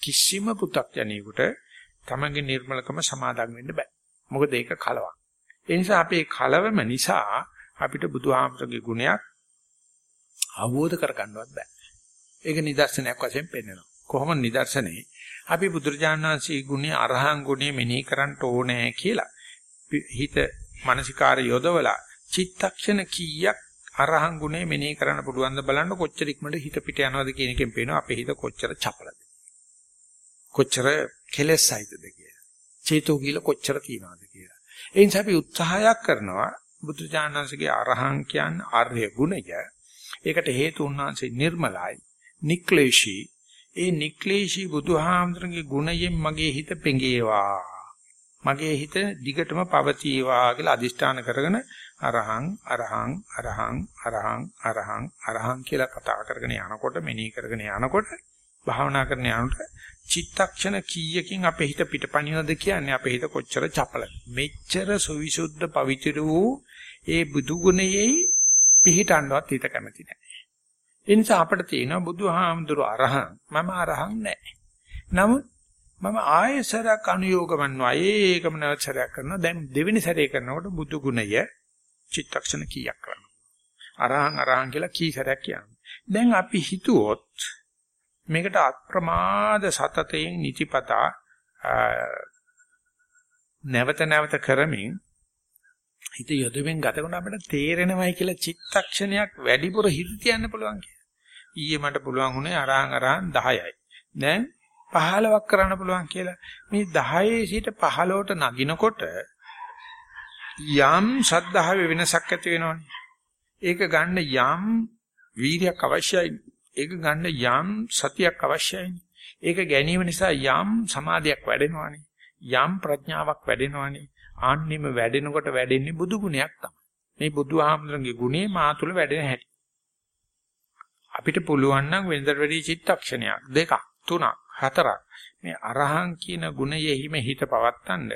කිසිම පු탁 ජනේකට තමගේ නිර්මලකම සමාදන් වෙන්න බෑ. මොකද ඒක කලවක්. ඒ නිසා අපේ කලවම නිසා අපිට බුදුහාමරගේ ගුණයක් අවබෝධ කරගන්නවත් බෑ. ඒක නිදර්ශනයක් වශයෙන් පෙන්වනවා. කොහොම නිදර්ශනේ අපි බුදුරජාණන් වහන්සේ ගුණය අරහං ගුණය මෙනෙහි කරන්න ඕනේ කියලා හිත මානසිකාර යොදවලා චිත්තක්ෂණ කීයක් අරහං ගුණය මෙනෙහි කරන්න පුළුවන්ද බලන්න කොච්චර ඉක්මනට හිත පිට යනවද කියන එකෙන් පේනවා අපේ හිත කොච්චර චපලද කොච්චර කෙලෙසයිද කියලා චේතෝ කියලා කොච්චර තියනවද කියලා. ඒ නිසා අපි උත්සාහයක් කරනවා බුදුචානන්සේගේ අරහං කියන්නේ ආර්ය ගුණය. ඒකට හේතු උන්වහන්සේ නිර්මලයි, නික්ලේශී. ඒ නික්ලේශී බුදුහාමුදුරන්ගේ ගුණයෙන් මගේ හිත පෙඟේවා. මගේ හිත දිගටම පවතිවා කියලා අදිෂ්ඨාන කරගෙන අරහං අරහං අරහං අරහං අරහං අරහං කියලා කතා කරගෙන යනකොට මෙනෙහි කරගෙන යනකොට භාවනා කරන යනකොට චිත්තක්ෂණ කීයකින් අපේ හිත පිටපණිනවද කියන්නේ අපේ හිත කොච්චර චපලද මෙච්චර සවිසුද්ධ පවිත්‍ර වූ ඒ බුදු ගුණයේ පිහිටන්නවත් හිත කැමති නැහැ ඒ නිසා අපිට තියෙනවා බුදුහාමුදුරු අරහං. මම අරහං නැහැ නමුත් මම ආයෙසරක් අනුയോഗ වන්නවා ඒකම නැවත සැරයක් කරනවා. දැන් දෙවෙනි සැරේ කරනකොට බුදු ගුණය චිත්තක්ෂණ කීයක් කරනවා? අරහං අරහං කියලා කී සැරයක් කියනවා දැන් අපි හිතුවොත් මේකට අප්‍රමාද සතතයෙන් නිතිපතා නැවත නැවත කරමින් හිත යොදමින් ගත කරන අපිට තේරෙනවයි කියලා චිත්තක්ෂණයක් වැඩිපුර හිත තියන්න පුළුවන් කියලා. ඊයේ මට පුළුවන් වුණේ අරහන් අරහන් 10යි. දැන් 15ක් කරන්න පුළුවන් කියලා. මේ 10 සිට 15ට නගිනකොට යම් ශද්ධාවේ වෙනසක් ඇති වෙනවනේ. ඒක ගන්න යම් වීර්යයක් අවශ්‍යයි. ඒක ගන්න යම් සතියක් අවශ්‍යයි. ඒක ගැනීම නිසා යම් සමාධියක් වැඩෙනවනේ. යම් ප්‍රඥාවක් වැඩෙනවනේ. ආන්නෙම වැඩෙනකොට වැඩෙන්නේ බුදු ගුණයක් තමයි. මේ බුදුහාමුදුරන්ගේ ගුණේ මා තුල වැඩෙන හැටි. අපිට පුළුවන් නම් වෙනදට වැඩි චිත්තක්ෂණයක් දෙකක් තුනක් හතරක් මේ අරහං කියන ගුණයෙහිම හිත පවත්තන්න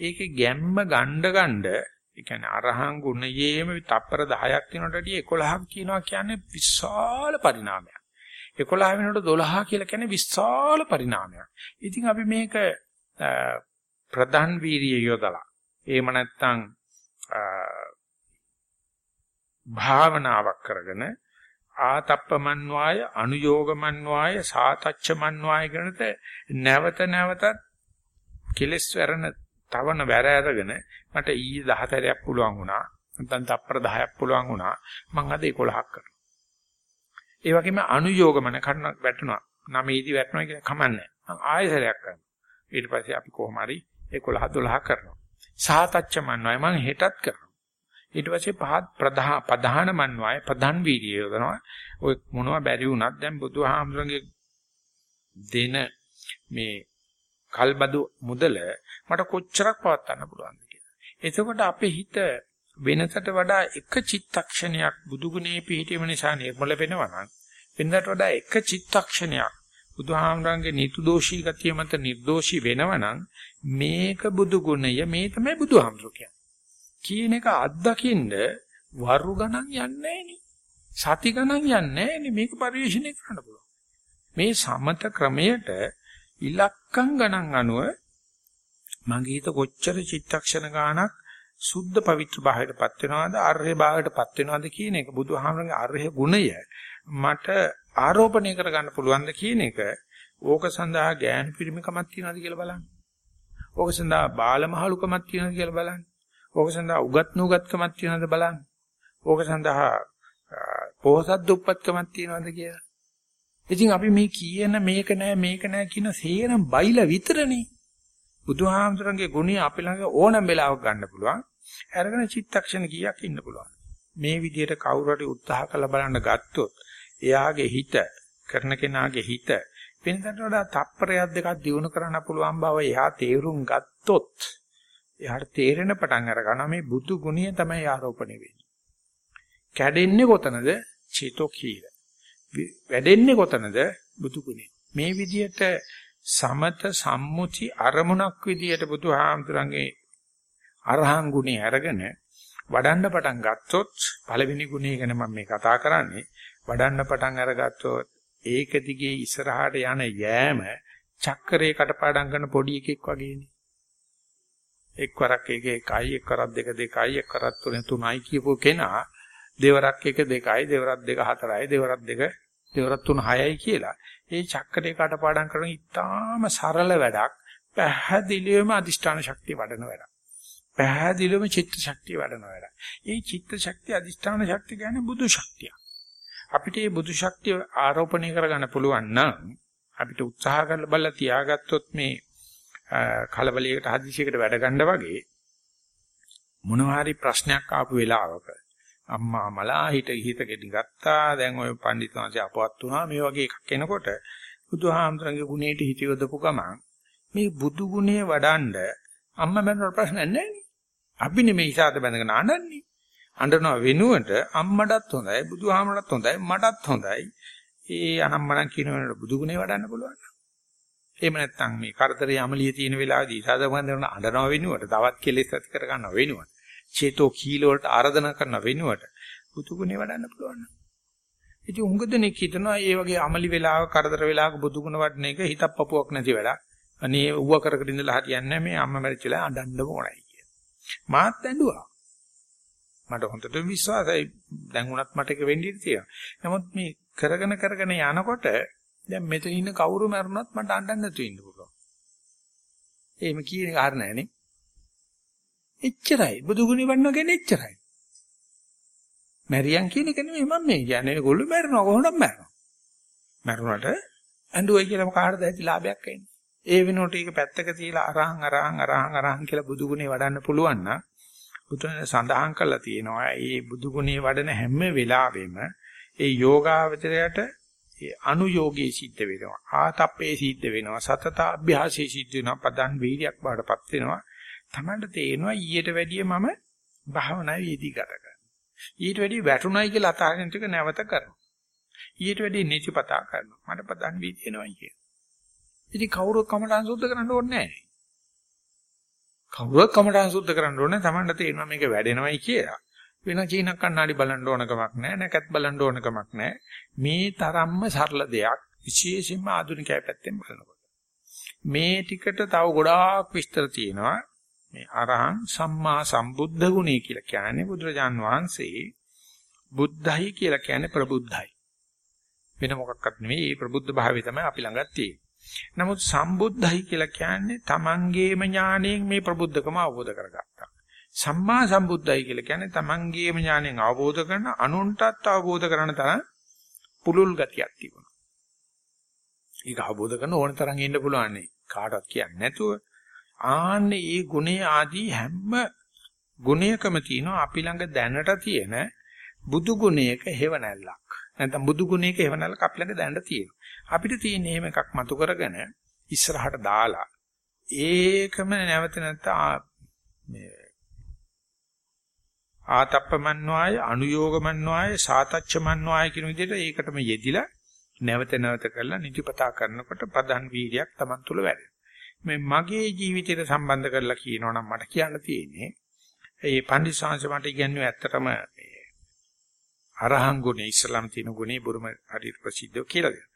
ඒකේ ගැම්ම ගණ්ඩ ගණ්ඩ ඒ කියන්නේ අරහං ගුණයේම තප්පර 10ක් වෙනකොට වැඩි 11ක් කියනවා කියන්නේ විශාල පරිණාමයක් 11 වෙනකොට 12 කියලා කියන්නේ විශාල පරිණාමයක්. ඉතින් අපි මේක ප්‍රධාන වීර්යය යොදලා එහෙම නැත්නම් භාවනාවක් කරගෙන ආතප්පමන්්වාය අනුയോഗමන්්වාය සාතච්චමන්්වාය කරනත නැවත නැවතත් කෙලස් වැරෙන තවන වැර අරගෙන මට ඊයේ 10තරයක් පුළුවන් වුණා නැත්නම් තප්පර 10ක් පුළුවන් වුණා මම අද 11ක් කරනවා. ඒ වගේම අනුയോഗමන කරන වැටුණා නමේදී වැටුණා කියලා කමන්නේ මම ආයෙසරයක් කරනවා. ඊට පස්සේ අපි කොහොම හරි 11 12 කරනවා. සාතච්චමන්්වාය මම හෙටත් කරනවා. ඊට පස්සේ පහත් ප්‍රධාන ප්‍රධාන මන්වාය ප්‍රධාන වීර්යය යොදනවා. ඔය මොනවා බැරි වුණත් දැන් බුදුහාමුදුරන්ගේ දෙන මේ කල්බදු මුදල මට කොච්චරක් පවත්වන්න පුළුවන්ද කියලා. එතකොට අපේ හිත වෙනසට වඩා එක චිත්තක්ෂණයක් බුදුගුණේ පිහිටීම නිසා නිර්මල වෙනවා නම් වෙනකට වඩා එක චිත්තක්ෂණයක් බුදුහාමුදුරන්ගේ නිතු දෝෂී ගතිය මත නිර්දෝෂී වෙනවා නම් මේක බුදුගුණය මේ තමයි බුදුහාමුදුර කියන්නේ. කියන එක අත්දකින්න වරු ගණන් යන්නේ සති ගණන් යන්නේ මේක පරිශීලනය කරන්න පුළුවන්. මේ සමත ක්‍රමයට ඉලක්කම් ගණන් අනුව මගේ හිත කොච්චර චිත්තක්ෂණ ගානක් සුද්ධ පවිත්‍ර භාවයටපත් වෙනවද ආර්ය භාවයටපත් වෙනවද කියන එක බුදුහාමරගේ ආර්ය ගුණය මට ආරෝපණය කරගන්න පුළුවන්ද කියන එක ඕක සඳහා ඥාන පිරිමිකමක් තියනවද කියලා බලන්න. ඕක සඳහා බාලමහලුකමක් තියනවද කියලා බලන්න. ඕක සඳහා උගත් නුගත්කමක් තියනවද බලන්න. ඕක සඳහා පොහසත් දුප්පත්කමක් තියනවද කියලා. ඉතින් අපි මේ කියන මේක නෑ මේක නෑ කියන සේරම බයිලා විතරනේ. බුදුහාමුදුරන්ගේ ගුණය අපි ළඟ ඕනම වෙලාවක ගන්න පුළුවන්. අරගෙන චිත්තක්ෂණ කීයක් ඉන්න පුළුවන්. මේ විදිහට කවුරු හරි උත්සාහ කරලා බලන්න ගත්තොත් එයාගේ හිත කරන කෙනාගේ හිත වෙනකට වඩා තප්පරයක් දෙකක් දිනු කරන්න පුළුවන් බව එයා තේරුම් ගත්තොත් එයාට තේරෙන පටන් අර ගන්නවා මේ බුදු ගුණය තමයි ආරෝපණය වෙන්නේ. කැඩෙන්නේ කොතනද? චේතෝ කීල. වැඩෙන්නේ කොතනද? බුදු ගුණය. මේ විදිහට සමත සම්මුති අරමුණක් විදිහට බුදුහාමුදුරන්ගේ අරහං ගුණය අරගෙන වඩන්න පටන් ගත්තොත් පළවෙනි ගුණය ගැන මම මේ කතා කරන්නේ වඩන්න පටන් අරගත්තොත් ඒක දිගේ ඉස්සරහට යන යෑම චක්‍රේ කටපාඩම් කරන පොඩි එකෙක් වගේනේ. එක්වරක් එක එකයි එක්වරක් දෙක දෙකයි එක්වරක් තුන තුනයි කියපු කෙනා දෙවරක් එක දෙකයි දෙවරක් දෙක හතරයි දෙවරක් දෙක දෙවරක් තුන හයයි කියලා ඒ චක්‍රේ කටපාඩම් කරන ඉතාම සරල වැඩක් පැහැදිලිවම අදිෂ්ඨාන ශක්තිය වඩන වැඩක්. පැහැදිලිවම චිත්ත ශක්තිය වඩන වැඩක්. ඒ චිත්ත ශක්තිය අදිෂ්ඨාන ශක්තිය කියන්නේ බුදු ශක්තිය අපිට මේ බුදු ශක්තිය ආරෝපණය කරගන්න පුළුවන් නම් අපිට උත්සාහ කරලා බලලා තියාගත්තොත් මේ කලබලයකට හදිසියකට වැඩ ගන්න වගේ මොනවා හරි ප්‍රශ්නයක් ආපු වෙලාවක අම්මා මලා හිට හිතකෙදි ගත්තා. දැන් ඔය පඬිතුමාසේ අපවත් වුණා. මේ වගේ එකක් එනකොට බුදුහාමුදුරන්ගේ ගුණේට හිත යොදපු ගමන් මේ බුදු ගුණේ වඩන්ඩ අම්මා මැරුණට ප්‍රශ්න නැහැ අපි නෙමේ ඉසాత බැඳගෙන අඬන්නේ අඬනවා වෙනුවට අම්මටත් හොඳයි බුදුහාමරටත් හොඳයි මටත් හොඳයි ඒ අනම්මනම් කියන වෙනකොට බුදු ගුණේ වඩන්න පුළුවන් එහෙම නැත්නම් මේ කරදරේ අමලිය තියෙන වෙලාවදී සාදවන්දන අඬනව වෙනුවට තවත් කෙලෙස් ඇති කර ගන්නව වෙනුවට චේතෝ කීල වලට ආරාධනා කරන වෙනුවට බුදු ගුණේ වඩන්න පුළුවන්. ඉතින් උඟ දෙනෙක් හිතනවා මේ වගේ අමලි වෙලාව කරදර වෙලාවක බුදු ගුණ වඩන එක හිතක් පපුවක් නැති වැඩක්. අනේ ඌව කර කර ඉඳලා හරියන්නේ මේ අම්මා මැරිච්චලා අඬන්න ඕනයි කිය. මාත් ඇඬුවා. මට හොඳට විශ්වාසයි දැන් උනත් මට ඒක වෙන්න ඉඩ තියෙනවා. නමුත් මේ කරගෙන කරගෙන යනකොට දැන් මෙතන ඉන්න කවුරු මරුණත් මට අඬන්න නැතුව ඉන්න පුළුවන්. එහෙම කියන කාරණා නේ. එච්චරයි. බුදු ගුණේ වඩනවා කියන්නේ එච්චරයි. මැරියන් කියන එක නෙමෙයි මම මේ කියන්නේ. ඒගොල්ලෝ මැරෙනවා කොහොමද මැරෙනවා. මැරුණාට ඇඬුවයි කියලා කාටද ඇති ලාභයක් එන්නේ. ඒ වෙනකොට ඒක පැත්තක තියලා අරහන් අරහන් අරහන් අරහන් කියලා බුදු ගුණේ වඩන්න පුළුවන් නම් බුදුන් සඳහන් කළා තියෙනවා. මේ බුදු ගුණේ වඩන හැම වෙලාවෙම ඒ යෝගාවචරයට ඒ අනුയോഗී සිද්ධ වෙනවා. ආතප්පේ සිද්ධ වෙනවා. සතත අභ්‍යාසයේ සිද්ධ වෙනවා. පදන් වීර්යයක් බාටපත් වෙනවා. තමන්ට තේරෙනවා ඊට වැඩිය මම භාවනාවේ යෙදී ගත කරනවා. ඊට වැඩිය වැටුණයි කියලා අතහරින ටික නැවත කරනවා. ඊට වැඩිය නිචපතා කරනවා. මට පදන් වීර්ය එනවයි කියන. ඉතින් කවුරුත් කමඨාන් සුද්ධ කරන්න ඕනේ නැහැ. කවුරුත් කමඨාන් සුද්ධ කරන්න ඕනේ තමන්ට තේරෙනවා මේක වැඩෙනවයි කියලා. වෙන චීන කන්නාඩි බලන්න ඕන කමක් නැහැ. නැකත් බලන්න ඕන කමක් නැහැ. මේ තරම්ම සරල දෙයක්. විශේෂයෙන්ම ආධුනිකය පැත්තෙන් බලනකොට. මේ ටිකට තව ගොඩාක් විස්තර තියෙනවා. මේ අරහං සම්මා සම්බුද්ධ ගුණය කියලා කියන්නේ බුදුරජාන් වහන්සේ බුද්ධයි කියලා කියන්නේ ප්‍රබුද්ධයි. වෙන මොකක්වත් නෙවෙයි. මේ ප්‍රබුද්ධ භාවය තමයි අපි ළඟත් තියෙන්නේ. නමුත් සම්බුද්ධයි කියලා කියන්නේ තමන්ගේම ඥාණයෙන් මේ ප්‍රබුද්ධකම අවබෝධ කරගත්තා සම්මා සම්බුද්ධයි කියලා කියන්නේ තමන්ගේම ඥාණයෙන් අවබෝධ කරන අනුන්ටත් අවබෝධ කරන තරම් පුලුල් ගතියක් තිබුණා. ඒක අවබෝධ කරන ඕන තරම් ඉන්න පුළුවන් නේ. කාටවත් කියන්නේ නැතුව ආන්නේ ඒ ගුණේ ආදී හැම ගුණයකම තියෙනවා අපි ළඟ දැනට තියෙන බුදු ගුණයක හේවණල්ලක්. නැත්නම් බුදු ගුණයක හේවණල්ලක් අපි ළඟ දැනට තියෙනවා. අපිට තියෙන එහෙම එකක් මතු කරගෙන ඉස්සරහට දාලා ඒකම නැවත නැත්ත මේ ආතප්පමන්්වාය අනුയോഗමන්්වාය සාතච්චමන්්වාය කියන විදිහට ඒකටම යෙදිලා නැවත නැවත කරලා නිතිපතා කරනකොට ප්‍රධාන වීර්යයක් Taman තුල වැඩෙනවා. මේ මගේ ජීවිතයට සම්බන්ධ කරලා කියනවනම් මට කියන්න තියෙන්නේ ඒ පන්දිසාංශ මට කියන්නේ ඇත්තටම අරහං ගුණේ ඉස්ලාම් තියෙන ගුණේ බුරුම හරියට ප්‍රසිද්ධ කියලා දෙනවා.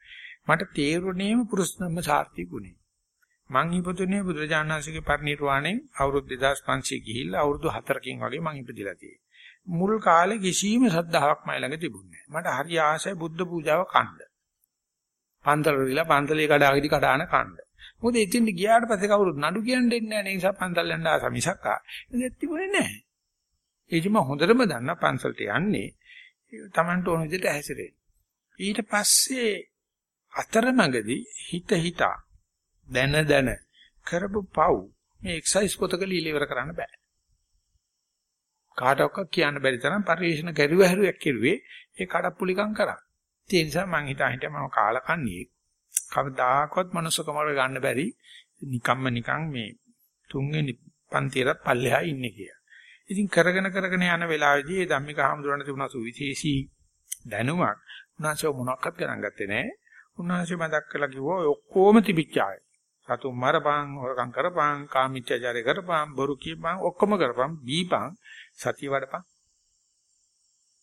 මට තේරුණේම පුරුෂ ධම්ම සාර්ථි ගුණේ. මං ඉපදුනේ බුදුරජාණන්සේගේ පරිනිර්වාණයෙන් අවුරුදු 2500 ගිහිල්ලා අවුරුදු 4කින් වගේ මං ඉපදිලා තියෙන්නේ. මුල් කාලේ කිසිම ශ්‍රද්ධාවක් මයි ළඟ තිබුණේ නැහැ. මට හරි ආසයි බුද්ධ පූජාව කන්න. පන්තල වල පන්තලේ කඩාගෙඩි කඩාන කන්න. මොකද ඉතින් ගියාට පස්සේ කවුරුත් නඩු කියන්නේ නැහැ නේ. ඒ නිසා පන්තල් යන්න ආස මිසක් ආ. ඒක තිබුණේ නැහැ. ඒකම හොඳටම දන්න පන්සලට යන්නේ Tamanට ඕන විදිහට හැසිරෙන්න. ඊට පස්සේ අතරමඟදී හිත හිතා දැන දැන කරපු පව් මේ එක්සයිස් පොතක লীලා ඉවර කරන්න බෑ. කාටවත් කියන්න බැරි තරම් පරිශන කරුව හැරුවක් කෙරුවේ ඒ කඩප්පුලිකම් කරා. ඒ නිසා මං හිතා හිටියා මම කාලකන්ණියේ කවදාකවත් මනුස්සකම ගන්න බැරි නිකම්ම නිකන් මේ තුන්වෙනි පන්තියට පල්ලෙහා ඉන්නේ කියලා. ඉතින් කරගෙන කරගෙන යන වෙලාවේදී ඒ ධම්මික හාමුදුරන තිබුණා සුවිශේෂී දැනුමක් උන්වහන්සේ මොනක්වත් ගණන් ගත්තේ නැහැ. උන්වහන්සේ මතක් කළා කිව්වා ඔක්කොම තිබිච්ච ආය. සතුන් මරපන්, හොරකම් කරපන්, කාමීත්‍යචාරය කරපන්, බොරු කියපන්, ඔක්කොම කරපන්, බීපන්, සතිය වඩපන්.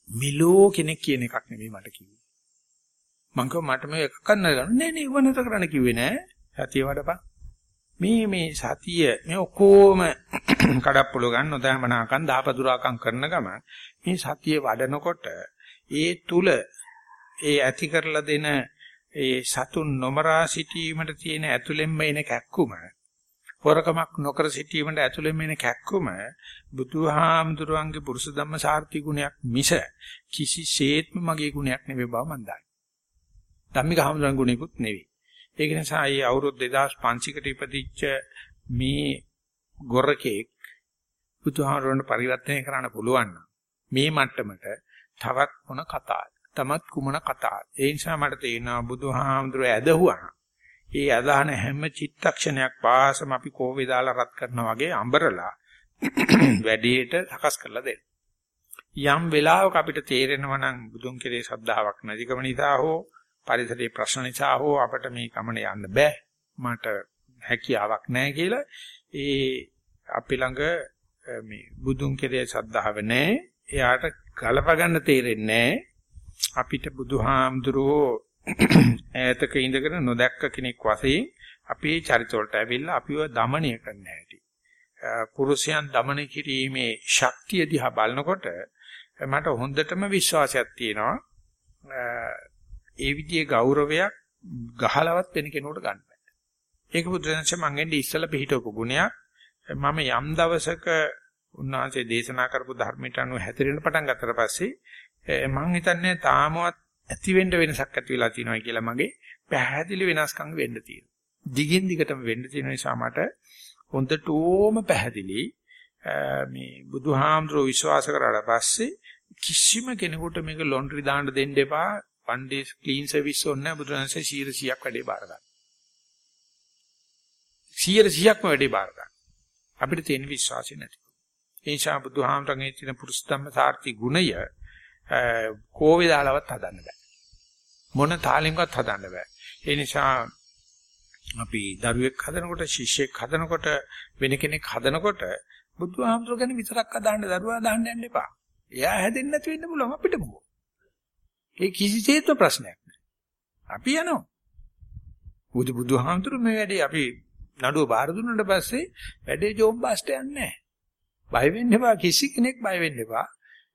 මිලෝ කෙනෙක් කියන එකක් නෙමෙයි මට කිව්වේ. මං කිව්වා මට මේ එකක් කරන්න ගන්න නෑ නේ වනත කරන්න කිව්වේ නෑ. සතිය වඩපන්. මේ මේ සතිය මේ ඔක්කොම [CLEARS THROAT] කඩප්පුල ගන්න නොදැමනාකම් දාපදුරාකම් කරන ගම මේ සතිය වඩනකොට ඒ තුල ඒ ඇති කරලා දෙන ඒ සතුන් නොමරා සිටීමට තියෙන ඇතුළෙන්ම එන කැක්කුම හොරකමක් නොකර සිටීමට ඇතුළෙන්ම එන කැක්කුම බුදුහාමුදුරුවන්ගේ පුරුෂ ධම්ම සාර්ථි ගුණයක් මිස කිසිසේත්ම මගේ ගුණයක් නෙවෙයි බව මම දන්නවා. ධම්මික හාමුදුරන් ගුණයකුත් නෙවෙයි. ඒක නිසා මේ අවුරුදු 2500කට ඉපදිච්ච මේ ගොරකෙක් බුදුහාමුදුරන්ට පරිවර්තනය කරන්න පුළුවන් මේ මට්ටමට තවත් මොන කතාවද? තමත් කුමන කතාවද? ඒ නිසා මට තේරෙනවා බුදුහාමුදුරුවෝ ඇදහුවා. ඒ අදහන හැම චිත්තක්ෂණයක් පාසම අපි කෝවේ දාලා රත් කරනා වගේ අඹරලා [CLEARS THROAT] වැඩේට සකස් කරලා දෙන්න. යම් වෙලාවක අපිට තේරෙනවා නම් බුදුන් කෙරේ ශ්‍රද්ධාවක් නැතිකම නිසා හෝ පරිසරයේ ප්‍රශ්න නිසා හෝ අපිට මේ ගමන යන්න බෑ. මට හැකියාවක් නැහැ කියලා. ඒ අපි ළඟ මේ බුදුන් කෙරේ සද්ධාව නැහැ එයාට ගලප ගන්න තේරෙන්නේ නැහැ අපිට බුදුහාමුදුරුවෝ [CLEARS THROAT] ඈතක ඉඳගෙන නොදැක්ක කෙනෙක් වශයෙන් අපේ චරිත වලට ඇවිල්ලා අපිව দমনය කරන්න හැටි. පුරුෂයන් দমনය කිරීමේ ශක්තිය දිහා බලනකොට මට හොඳටම විශ්වාසයක් තියෙනවා. ඒ විදිහේ ගෞරවයක් ගහලවත් වෙන කෙනෙකුට ගන්න බෑ. ඒක බුදුරජාණන් මං එන්නේ ඉස්සලා පිළිහිටවපු ගුණයක්. මම යම් දවසක උන්වහන්සේ දේශනා කරපු ධර්මයට අනුව හැතිරෙන්න පටන් ගත්තට පස්සේ මම හිතන්නේ තාමවත් ඇති වෙන්න වෙනසක් ඇති වෙලා තියෙනවා කියලා මගේ පැහැදිලි වෙනස්කම් වෙන්න තියෙනවා. දිගින් දිගටම වෙන්න තියෙන නිසා මට හොඳටම පැහැදිලි මේ බුදුහාමුදුරුවෝ විශ්වාස කරලා පස්සේ කිසිම කෙනෙකුට මේක ලොන්ඩ්‍රි දාන්න දෙන්න එපා. One day clean service ඕනේ බුදුරජාණන්සේ 100ක් වැඩේ බාර ගන්න. 100ක්ම වැඩේ බාර ගන්න. අපිට තියෙන විශ්වාසය නැති. ඒ නිසා බුදුහාමුදුරන්ගේ තියෙන පුරුෂ ධම්ම සාර්ථි ගුණය කෝවේ දාලවත් හදන්න බෑ. මොන තාලෙන්වත් හදන්න බෑ. ඒ නිසා අපි දරුවෙක් හදනකොට ශිෂ්‍යෙක් හදනකොට වෙන කෙනෙක් හදනකොට බුදුහාමුදුර ගැන විතරක් අදහන්න දරුවා දාන්න යන්න එපා. එයා හැදෙන්නේ නැති වෙන්න පුළුවන් අපිට මොකෝ. ඒ කිසිසේත්ම ප්‍රශ්නයක් නෑ. අපි යනවා. බුදු බුදුහාමුදුර මේ වැඩේ අපි නඩුව බාර දුන්නාට පස්සේ වැඩේ ජෝබ් බාස්ට යන්නේ නැහැ. බය වෙන්න එපා කිසි කෙනෙක් බය වෙන්න එපා.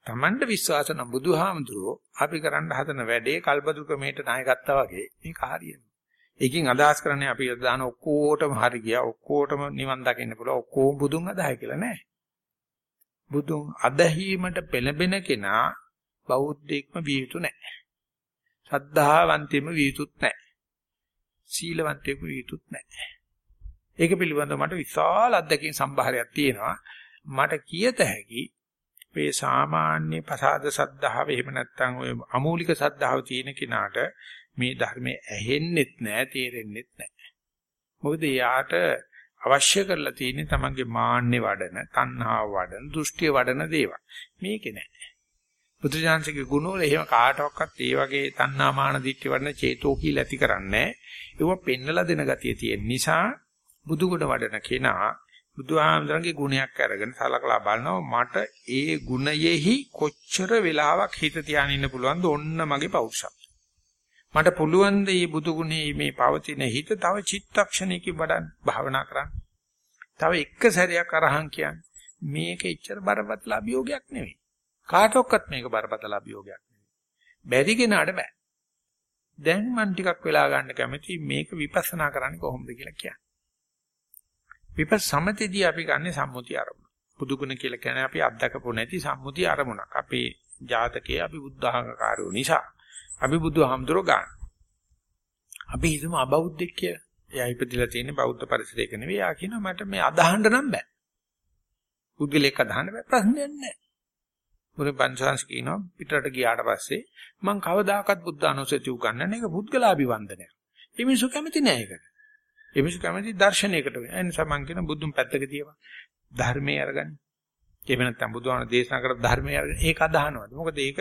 Tamanට විශ්වාස නම් බුදුහාමුදුරෝ අපි කරන්න හදන වැඩේ කල්පදු ක්‍රමයට ණයගත්තා වගේ මේක හරියනවා. ඒකෙන් අදහස් කරන්නේ අපි දාන ඔක්කොටම හරි ගියා ඔක්කොටම නිවන් දකින්න පුළුවන් ඔක්කොම බුදුන් අදහයි කියලා නෑ. බුදුන් අදහීමට පෙළඹෙන කෙනා බෞද්ධෙක්ම විය යුතු නෑ. ශ්‍රද්ධාවන්තෙම විය යුතුත් නෑ. සීලවන්තයෙකු විය යුතුත් නෑ. ඒක පිළිබඳව මට විශාල අත්දැකීම් සම්භාරයක් තියෙනවා. මට කියත හැකි මේ සාමාන්‍ය පසාද සද්ධාව එහෙම නැත්නම් ඔය අමූලික සද්ධාව තියෙන කෙනාට මේ ධර්මයේ ඇහෙන්නෙත් නෑ තේරෙන්නෙත් නෑ. මොකද යාට අවශ්‍ය කරලා තියෙන්නේ තමන්ගේ මාන්නේ වඩන, තණ්හාව වඩන, දෘෂ්ටිය වඩන දේවල්. මේකේ නෑ. බුදුජානසිකේ ගුණවල එහෙම කාටවත් ඒ වගේ තණ්හා මාන දිට්ඨි වඩන චේතෝ කීල ඇති කරන්නේ ඒව පෙන්නලා දෙන ගතිය තියෙන නිසා බුදුගුණ වඩන කෙනා බුදුහාමඳුරන්ගේ ගුණයක් අරගෙන සලකලා බලනවා මට ඒ ගුණයෙහි කොච්චර වෙලාවක් හිත තියාගෙන ඉන්න පුළුවන්ද ඔන්න මගේ පෞරුෂත්වය. මට පුළුවන් ද මේ බුදු ගුණේ මේ පවතින හිත තව චිත්තක්ෂණයකින් වඩන්න භාවනා කරන්න? තව එක සැරයක් අරහන් කියන්නේ මේක එච්චර බරපතල අභියෝගයක් නෙවෙයි. කාටවත් මේක බරපතල අභියෝගයක් නෙවෙයි බැරි කෙනාට බෑ දැන් මම ටිකක් වෙලා ගන්න කැමති මේක විපස්සනා කරන්නේ කොහොමද කියලා කියන්නේ විපස්සමතේදී අපි ගන්න සම්මුති අරමුණ. බුදුගුණ කියලා කියන්නේ අපි අත්දකපො නැති සම්මුති අරමුණක්. අපේ ජාතකයේ අපි බුද්ධහංකාරයෝ නිසා අපි බුදුහාමුදුරෝ ගන්න. අපි හිතමු අබෞද්ධෙක් කියලා. එයා ඉපදිලා තියෙන්නේ බෞද්ධ පරිසරයක නෙවෙයි. යා කියනවා මට මේ අදහන්න නම් බෑ. පුද්ගලෙක් අදහන්න බෑ ප්‍රශ්නයක් නෑ. මොකද පංචාංශ කියනවා පිටරට ගියාට පස්සේ මං කවදාකවත් බුද්ධ අනුසතිය උගන්නන්නේ ඒක පුද්ගලාභිවන්දනයක්. ඒ මිනිස්සු කැමති නෑ ඒකට. ඒ මිනිස්සු කැමති දර්ශනයකට වෙන. ඒ නිසා මම කියන බුදුන් පැත්තක තියවා. ධර්මයේ අරගන්න. එහෙම නැත්නම් බුදුහාම දේශනා කර ධර්මයේ අරගෙන ඒක අදහනවාද? මොකද ඒක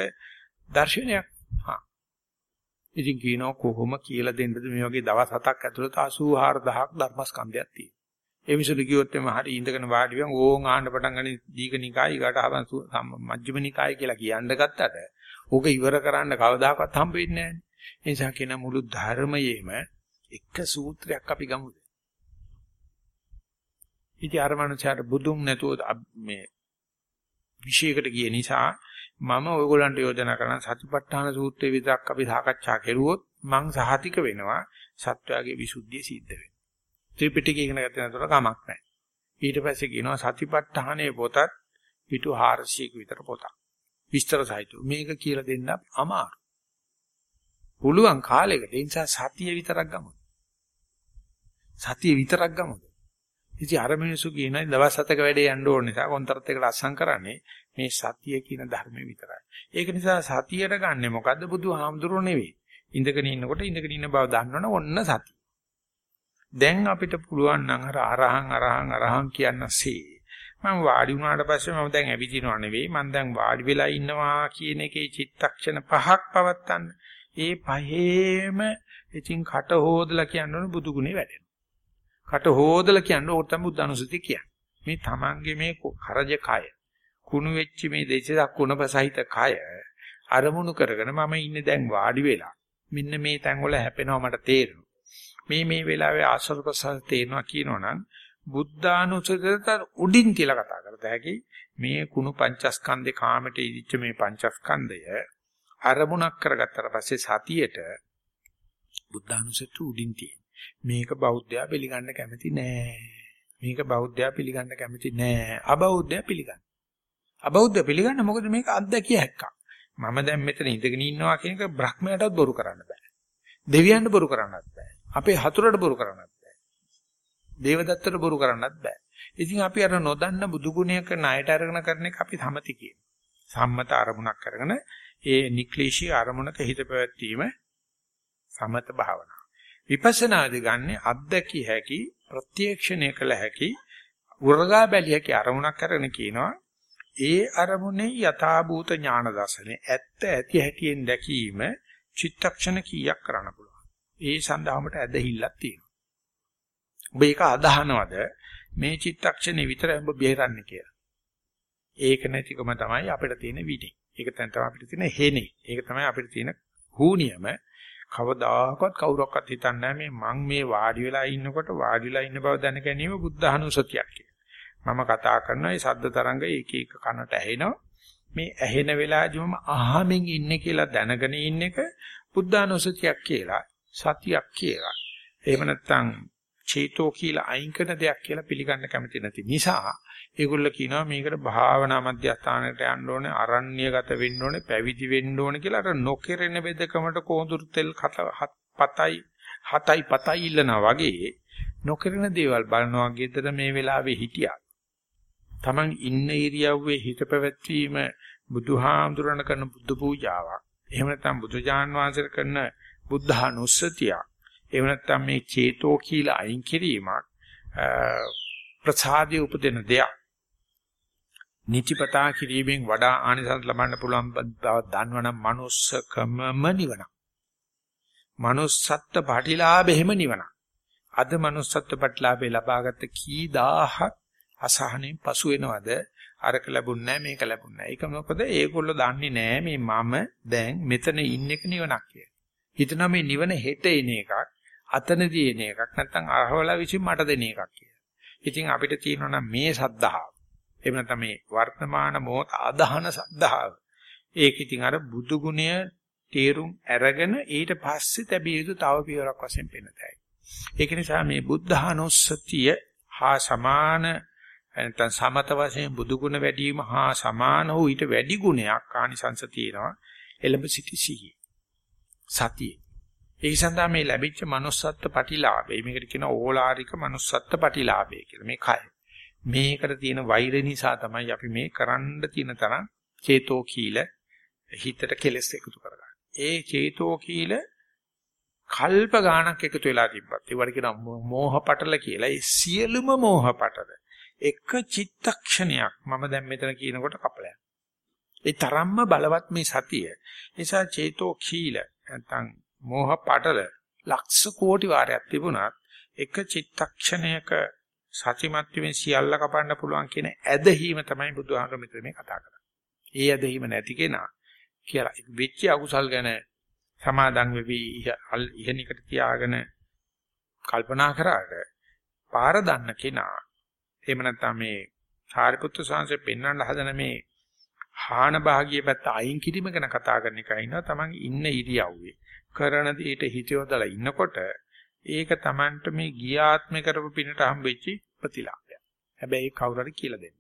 දර්ශනයක්. හා. ඉතින් කියනවා කොහොම කියලා දෙන්නද මේ වගේ දවස් හතක් ඇතුළත 84000ක් ධර්මස්කන්ධයක් තියෙනවා. ඒ මිනිස්සු කිව්වොත් එම හරි ඉඳගෙන වාඩි වෙන් ඕන් ආහන්න පටන් ගනි දීඝනිකාය ඊගාට ආවන් මජ්ක්‍ධිමනිකාය කියලා කියන්න ගත්තට ඕක ඉවර කරන්න කවදාකවත් හම්බ වෙන්නේ නැහැ. ඒ නිසා කියන මුළු ධර්මයේම එක සූත්‍රයක් අපි ගමුද? ඉතින් අර මනුස්සයාට බුදුන් නැතුව මේ විශේෂයකට ගිය නිසා මම ඔයගොල්ලන්ට යෝජනා කරන සතිපට්ඨාන සූත්‍රය විතරක් අපි සාකච්ඡා කරුවොත් මං සහතික වෙනවා සත්වයාගේ විසුද්ධිය සිද්ධ වෙනවා. ත්‍රිපිටකය ඉගෙන ගත්තේ නැතොට කමක් නැහැ. ඊට පස්සේ කියනවා සතිපට්ඨානයේ පොතත් පිටු 400ක විතර පොතක්. විස්තර සහිතව මේක කියලා දෙන්න අමාරු. පුළුවන් කාලයකට ඒ නිසා සතිය විතරක් ගමු. සතිය විතරක් ගමුද? ඉතින් අර මිනිස්සු කියනවා දවස් හතක වැඩේ යන්න ඕන නිසා කොන්තරත් එකට අස්සම් කරන්නේ මේ සතිය කියන ධර්මය විතරයි. ඒක නිසා සතියට ගන්නෙ මොකද්ද බුදුහාමුදුරුවෝ නෙවෙයි. ඉඳගෙන ඉන්නකොට ඉඳගෙන ඉන්න බව දන්නවනේ ඔන්න සතිය. දැන් අපිට පුළුවන් නම් අර අරහං අරහං අරහං කියන්නසේ මම වාඩි වුණාට පස්සේ මම දැන් ඇවිදිනව නෙවෙයි මම දැන් වාඩි වෙලා ඉන්නවා කියන එකේ චිත්තක්ෂණ පහක් පවත්තන්න. ඒ පහේම ඉතින් කට හොදලා කියනවනේ බුදු ගුණේ වැඩෙන. කට හොදලා කියන්නේ ඕක තමයි බුද්ධ අනුසතිය කියන්නේ. මේ තමන්ගේ මේ කරජ කය කුණු වෙච්ච මේ දෙචක් කුණපසහිත කය අරමුණු කරගෙන මම ඉන්නේ දැන් වාඩි වෙලා. මෙන්න මේ තැන් වල හැපෙනවා මට තේරෙනවා. මේ මේ වෙලාවේ ආශ්‍රව ප්‍රසාර තේනවා කියනවනම් බුද්ධානුසතියට උඩින් කියලා කතා කරත හැකි මේ කුණු පංචස්කන්ධේ කාමයට ඉදිච්ච මේ පංචස්කන්ධය අරමුණක් කරගත්තට පස්සේ සතියේට බුද්ධානුසතිය උඩින් තියෙන මේක බෞද්ධයා පිළිගන්න කැමති නෑ. මේක බෞද්ධයා පිළිගන්න කැමති නෑ. අබෞද්ධයා පිළිගන්න. අබෞද්ධ පිළිගන්න මොකද මේක අත්දැකිය හැක්කක්. මම දැන් මෙතන ඉඳගෙන ඉන්නවා කියන එක බ්‍රහ්මයටත් බොරු කරන්න බෑ. දෙවියන්ට බොරු කරන්නත් බෑ. අපේ හතුරට බොරු කරන්නත් බෑ. දේවදත්තට බොරු කරන්නත් බෑ. ඉතින් අපි අර නොදන්න බුදු ගුණයක ණයට අරගෙන කරන එක අපි සමති කියන. සම්මත අරමුණක් කරගෙන ඒ නික්ලේශී අරමුණක හිත පැවැත්වීම සමත භාවනාව. විපස්සනාදී ගන්න අත්දැකිය හැකි ප්‍රත්‍යක්ෂණය කළ හැකි උරගා බැලිය හැකි අරමුණක් කරගෙන කියනවා ඒ අරමුණේ යථාභූත ඥාන දර්ශනේ ඇත්ත ඇති හැටියෙන් දැකීම චිත්තක්ෂණ කීයක් කරන්න පුළුවන්. ඒ සඳහාමට ඇදහිල්ලක් තියෙනවා. ඔබ ඒක අදහනවද මේ චිත්තක්ෂණේ විතරයි ඔබ බේරන්නේ කියලා. ඒක නැතිකම තමයි අපිට තියෙන විදි. ඒක තමයි අපිට තියෙන හේනේ. ඒක තමයි අපිට තියෙන හූනියම. කවදාකවත් කවුරක්වත් හිතන්නේ මේ මං මේ වාඩි වෙලා ඉන්නකොට වාඩි වෙලා ඉන්න බව දැන ගැනීම බුද්ධ අනුසතියක් කියලා. මම කතා කරන මේ ශබ්ද තරංග එක එක කනට ඇහෙනවා. මේ ඇහෙන වෙලාවදිම අහමින් ඉන්නේ කියලා දැනගෙන ඉන්න එක බුද්ධානුසතියක් කියලා සතියක් කියලා. එහෙම නැත්නම් චේතෝ කියලා අයින් කරන දෙයක් කියලා පිළිගන්න කැමති නැති නිසා ඒගොල්ල කියනවා මේකට භාවනා මධ්‍යස්ථානයට යන්න ඕනේ අරණ්‍යගත වෙන්න ඕනේ පැවිදි වෙන්න ඕනේ කියලා අර නොකිරෙන බෙදකමට කොඳුරු තෙල් පතයි හතයි පතයි ඉල්ලනා වගේ නොකිරෙන දේවල් බලනවා ගෙදර මේ වෙලාවේ හිටියා Taman ඉන්න ඉරියව්වේ හිත පැවැත්වීම බුදුහාමුදුරණ කරන බුද්ධ පූජාවක්. එහෙම නැත්නම් බුදුජාන් වහන්සේ කරන බුද්ධානුස්සතියක්. එහෙම නැත්නම් මේ චේතෝ කියලා අයින් කිරීමක් ප්‍රසාදයේ උපදින දෙයක්. නිතිපතා කිරීමෙන් වඩා ආනිසංස ලබන්න පුළුවන් බව දන්නවනම් manussකමම නිවන. manussත්ත්ව පටිලාභෙම නිවන. අද manussත්ත්ව පටිලාභේ ලබාගත්ත කී දහහක් අසහනෙන් පසු වෙනවද අරක ලැබුණ නැහැ මේක ලැබුණ නැහැ. ඒක මොකද ඒගොල්ලෝ දන්නේ නැහැ මේ මම දැන් මෙතන ඉන්න එක නිවනක් කියලා. හිතනවා මේ නිවන හෙට එන එකක්, අතනදී එන එකක්, නැත්නම් අරහවලා විසින් මට දෙන එකක් කියලා. ඉතින් අපිට තියෙනවා නම් මේ සද්ධාව. එහෙම නැත්නම් මේ වර්තමාන මොහොත අදහන සද්ධාව. ඒක ඉතින් අර බුදු ගුණය තේරුම් අරගෙන ඊට පස්සේ තැබිය යුතු තව පියවරක් වශයෙන් පෙන්නතයි. ඒක නිසා මේ බුද්ධානුස්සතිය හා සමාන නැත්නම් සමත වශයෙන් බුදු ගුණ වැඩි වීම හා සමාන වූ ඊට වැඩි ගුණයක් ආනිසංස තියෙනවා එළඹ සිටි සිහි සතිය ඒ සඳහා මේ ලැබිච්ච manussත්ත්ව ප්‍රතිලාභය මේකට කියන ඕලාරික manussත්ත්ව ප්‍රතිලාභය කියලා මේ කය මේකට තියෙන වෛර නිසා තමයි අපි මේ කරන්න තියෙන තරම් චේතෝ කීල හිතට කෙලස් එකතු කරගන්නේ ඒ චේතෝ කීල කල්ප ගාණක් එකතු වෙලා තිබ්බත් ඒවට කියන මෝහ පටල කියලා ඒ සියලුම මෝහ පටල එක චිත්තක්ෂණයක් මම දැන් මෙතන කියනකොට කපලයක්. ඒ තරම්ම බලවත් මේ සතිය. නිසා චේතෝ කීල නැත්නම් මෝහ පටල ලක්ෂ කෝටි වාරයක් තිබුණත් එක චිත්තක්ෂණයක සතිමත් වීම සියල්ල කපන්න පුළුවන් කියන ඇදහිම තමයි බුදුහාමර මෙතන මේ කතා කරන්නේ. ඒ ඇදහිම නැති කෙනා කියලා වෙච්ච අකුසල් ගැන සමාදන් වෙවි ඉහෙනිකට තියාගෙන කල්පනා කරාට පාර දන්න කෙනා එහෙම නැත්නම් මේ සාරිපුත්‍ර සංසේ පෙන්වන්න හදන මේ හාන භාගිය පැත්ත අයින් කිරීම ගැන කතා කරන එකයි ඉන්නවා තමන් ඉන්න ඉරියව්වේ. කරන දෙයට හිතියොදලා ඉන්නකොට ඒක තමන්ට මේ ගියාත්ම කරපු පිනට හම්බෙච්ච ප්‍රතිලාභය. හැබැයි කවුරු හරි කියලා දෙන්න.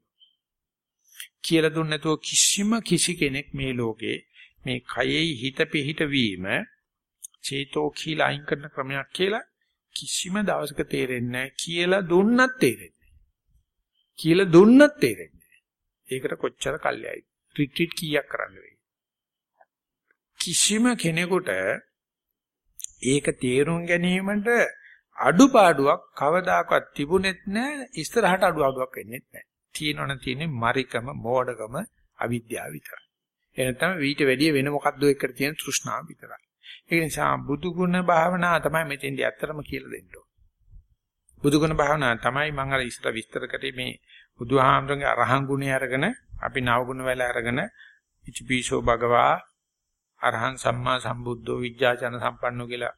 කියලා දුන්න නැතුව කිසිම කිසි කෙනෙක් මේ ලෝකේ මේ කයෙහි හිත පිහිට වීම චේතෝ කියලා අයින් කරන ක්‍රමයක් කියලා කිසිම දවසක තේරෙන්නේ නැහැ. කියලා දුන්නත් තේරෙන්නේ කියලා දුන්නත් තේරෙන්නේ ඒකට කොච්චර කල්යයි රිට්‍රීට් කීයක් කරන්න වෙයි. කිසිම කෙනෙකුට ඒක තේරුම් ගැනීමට අඩුපාඩුවක් කවදාකවත් තිබුණෙත් නැහැ ඉස්සරහට අඩුපාඩුවක් වෙන්නේ නැහැ තියෙනවනේ තියෙන්නේ මරිකම මෝඩකම අවිද්‍යාව විතරයි. එනතම ඊට වැඩිය වෙන මොකද්ද එකට තියෙන තෘෂ්ණාව විතරයි. ඒ නිසා බුදු ගුණ භාවනාව තමයි මෙතෙන්දී ඇත්තටම කියලා දෙන්න ඕන. බුදුගුණ භාවනාව තමයි මම අර ඉස්සර විස්තර කරේ මේ බුදුහාමරගේ අරහන් ගුණය අරගෙන අපි නවගුණ වල අරගෙන ඉතිපීසෝ භගවා අරහන් සම්මා සම්බුද්ධෝ විඥාචන සම්පන්නෝ කියලා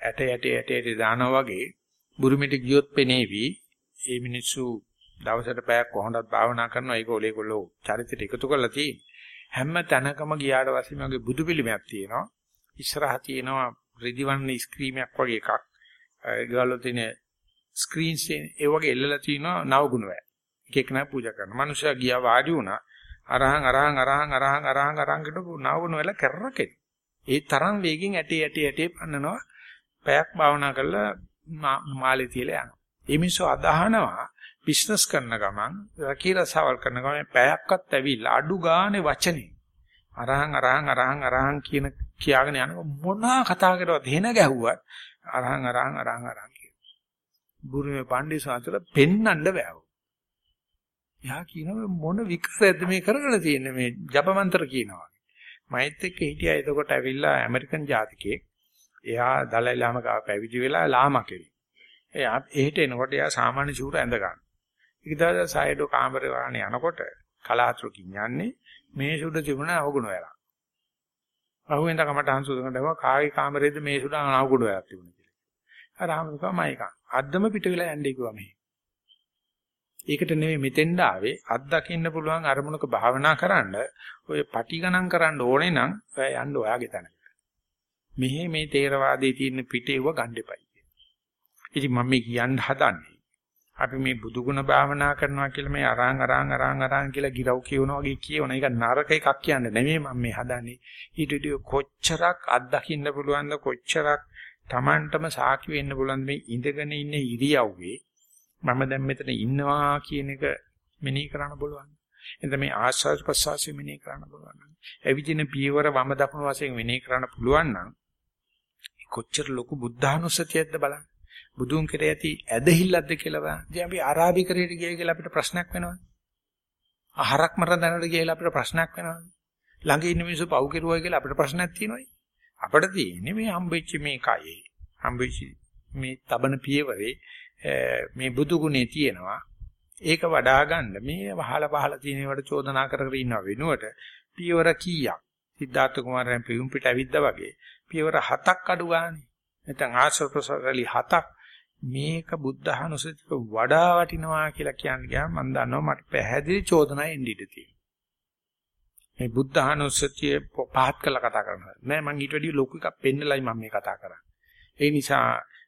ඇට ඇට ඇට ඇට දානවා වගේ බුරුමිට ගියොත් පෙනේවි. ඒ මිනිස්සු දවසට පැයක් කොහොමද භාවනා කරනවා. ඒගොල්ලෝ ඒගොල්ලෝ චරිතයට එකතු කරලා තියෙන්නේ. හැම තැනකම ගියාට පස්සේ මගේ බුදු පිළිමයක් තියෙනවා. ඉස්සරහා තියෙනවා රිදිවන්න ස්ක්‍රීමයක් වගේ එකක්. ඒගොල්ලෝ තියෙන ස්ක්‍රීන්ස් ඒ වගේ එල්ලලා තිනවා නව ගුණ වේ. එක එක නා පූජා කරනවා. මනුෂයා ගියා වාඩි වුණා. අරහං අරහං අරහං අරහං අරහං අරහං කියනකොට නාවුන වෙලා කරරකේ. ඒ තරම් වේගෙන් ඇටි ඇටි ඇටි පන්නනවා. පැයක් භාවනා කරලා මාළේ තියලා යනවා. ඒ මිනිස්සු අදහනවා බිස්නස් කරන ගමන් රකී රසවල් කරන ගමන් පැයක්වත් ඇවිල්ලා අඩු ගානේ වචනේ අරහං අරහං අරහං අරහං කියන කියාගෙන යනකොට මොනවා කතා කරවත් එහෙන ගැහුවත් අරහං අරහං අරහං අරහං කියන. බුරුමේ පණ්ඩිතසාතල පෙන්නන්න බෑව. යා කියනවා මොන විකාරයක්ද මේ කරගෙන තියෙන්නේ මේ ජපමන්ත්‍ර කියනවා. මයිත් එක්ක හිටියා එතකොට ඇවිල්ලා ඇමරිකන් ජාතිකයෙක්. එයා දලයි ලාම ගාව පැවිදි වෙලා ලාමා කෙරේ. එයා එහෙට එනකොට එයා සාමාන්‍ය චූර ඇඳ ගන්න. ඊට පස්සේ සයිඩෝ කාමරේ වාහනේ යනකොට කලාතුරකින් යන්නේ මේ සුඩ තිබුණ අවගුණ වෙලා. අහුවෙන්ද කමට අහංසුදකට දැව කාගේ කාමරේද මේ සුඩ අවගුණ වෙලා තිබුණේ කියලා. අර ආමතුකා මයික. අද්දම පිට වෙලා යන්නේ කිව්වා මෙහි. ඒකට නෙමෙයි මෙතෙන්ඩ ආවේ අත් දකින්න පුළුවන් අරමුණක භාවනා කරන්න ඔය පටි ගණන් කරන්න ඕනේ නම් ඔය යන්න ඔයාගේ තැනකට. මෙහි මේ තේරවාදයේ තියෙන පිටේව ගන්න එපයි. ඉතින් මම මේ කියන්න හදන්නේ අපි මේ බුදුගුණ භාවනා කරනවා කියලා මේ අරහන් අරහන් අරහන් අරහන් කියලා ගිරව් කියනවා වගේ කියවන එක නරක එකක් කියන්නේ නෙමෙයි මම මේ හදන්නේ ඊට වඩා කොච්චරක් අත්දකින්න පුළුවන්ද කොච්චරක් Tamanටම සාකි වෙන්න පුළුවන් මේ ඉඳගෙන ඉන්න ඉරියව්වේ මම දැන් මෙතන ඉන්නවා කියන එක මෙනෙහි කරන්න බලන්න එතන මේ ආස්වාද ප්‍රසවාසය මෙනෙහි කරන්න බලන්න එවිදින පියවර වම දකුණු වශයෙන් මෙනෙහි කරන්න පුළුවන් නම් කොච්චර ලොකු බුද්ධානුස්සතියක්ද බලන්න බුදුන් කෙරේ ඇති ඇදහිල්ලක්ද කියලා බලන්න. ඉතින් අපි අරාබිකරයට ගියයි කියලා අපිට ප්‍රශ්නයක් වෙනවද? ආහාරක් මරන දැනට ගියලා අපිට ප්‍රශ්නයක් වෙනවද? ළඟ ඉන්න මිනිස්සු පව් කෙරුවයි කියලා අපිට ප්‍රශ්නයක් තියෙනවයි. අපිට තියෙන්නේ මේ හම්බෙච්ච මේ කයේ. හම්බෙච්ච මේ තබන පියවරේ මේ බුදු ගුණේ තියෙනවා. ඒක වඩා ගන්න මේ වහලා පහලා තියෙන වට චෝදනා කර කර ඉන්නව වෙනුවට පියවර කීයක් සිද්ධාර්ථ කුමාරයන් පියුම් පිට ඇවිද්දා වගේ පියවර හතක් අඩු ගානේ නැත්නම් ආශ්‍රව ප්‍රසාරලි හතක් මේක බුද්ධහනුසතික වඩා වටිනවා කියලා කියන්න ගියාම මම දන්නවා මට පැහැදිලි චෝදනා එන්න ඉඩ තියෙනවා. මේ බුද්ධහනුසතිය පහත් කළා කතා කරනවා. නෑ මං ඊට වැඩිය ලොකු එකක් පෙන්නලයි මම මේ කතා කරන්නේ. ඒ නිසා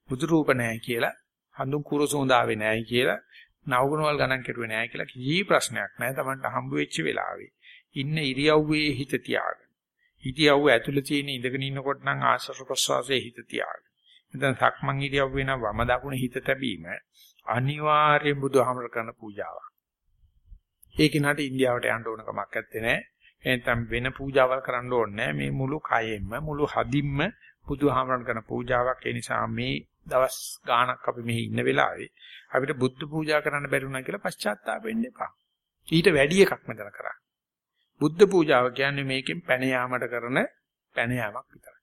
බුදු රූප නැහැ කියලා, හඳුන් කුරසෝඳාවේ නැහැ කියලා, නවගුණවල් ගණන් කෙරුවේ නැහැ කියලා කිසි ප්‍රශ්නයක් නැහැ. Tamanට හම්බ වෙච්ච වෙලාවේ ඉන්න ඉරියව්වේ හිත තියාගන්න. ඉරියව්ව ඇතුළේ තියෙන ඉඳගෙන ඉන්නකොට නම් ආශ්වාස ප්‍රශ්වාසයේ හිත තියාගන්න. නැත්නම් සක්මන් ඉරියව් වෙන වම දකුණ හිත තැබීම අනිවාර්යෙන් බුදුහාමර කරන පූජාවක්. ඒක නට ඉන්දියාවට යන්න ඕන කමක් නැත්තේ නෑ. එතෙන් වෙන පූජාවල් කරන්න ඕනේ මේ මුළු කයෙන්ම මුළු හදින්ම බුදුහාමරන් කරන පූජාවක්. ඒ නිසා මේ දවස් ගාණක් අපි මෙහි ඉන්න වෙලාවේ අපිට බුද්ධ පූජා කරන්න බැරි වුණා කියලා පශ්චාත්තාප වෙන්න එපා. ඊට වැඩි එකක් මෙතන කරා. බුද්ධ පූජාව කියන්නේ මේකෙන් පැන යාමට කරන පැන යාමක් විතරයි.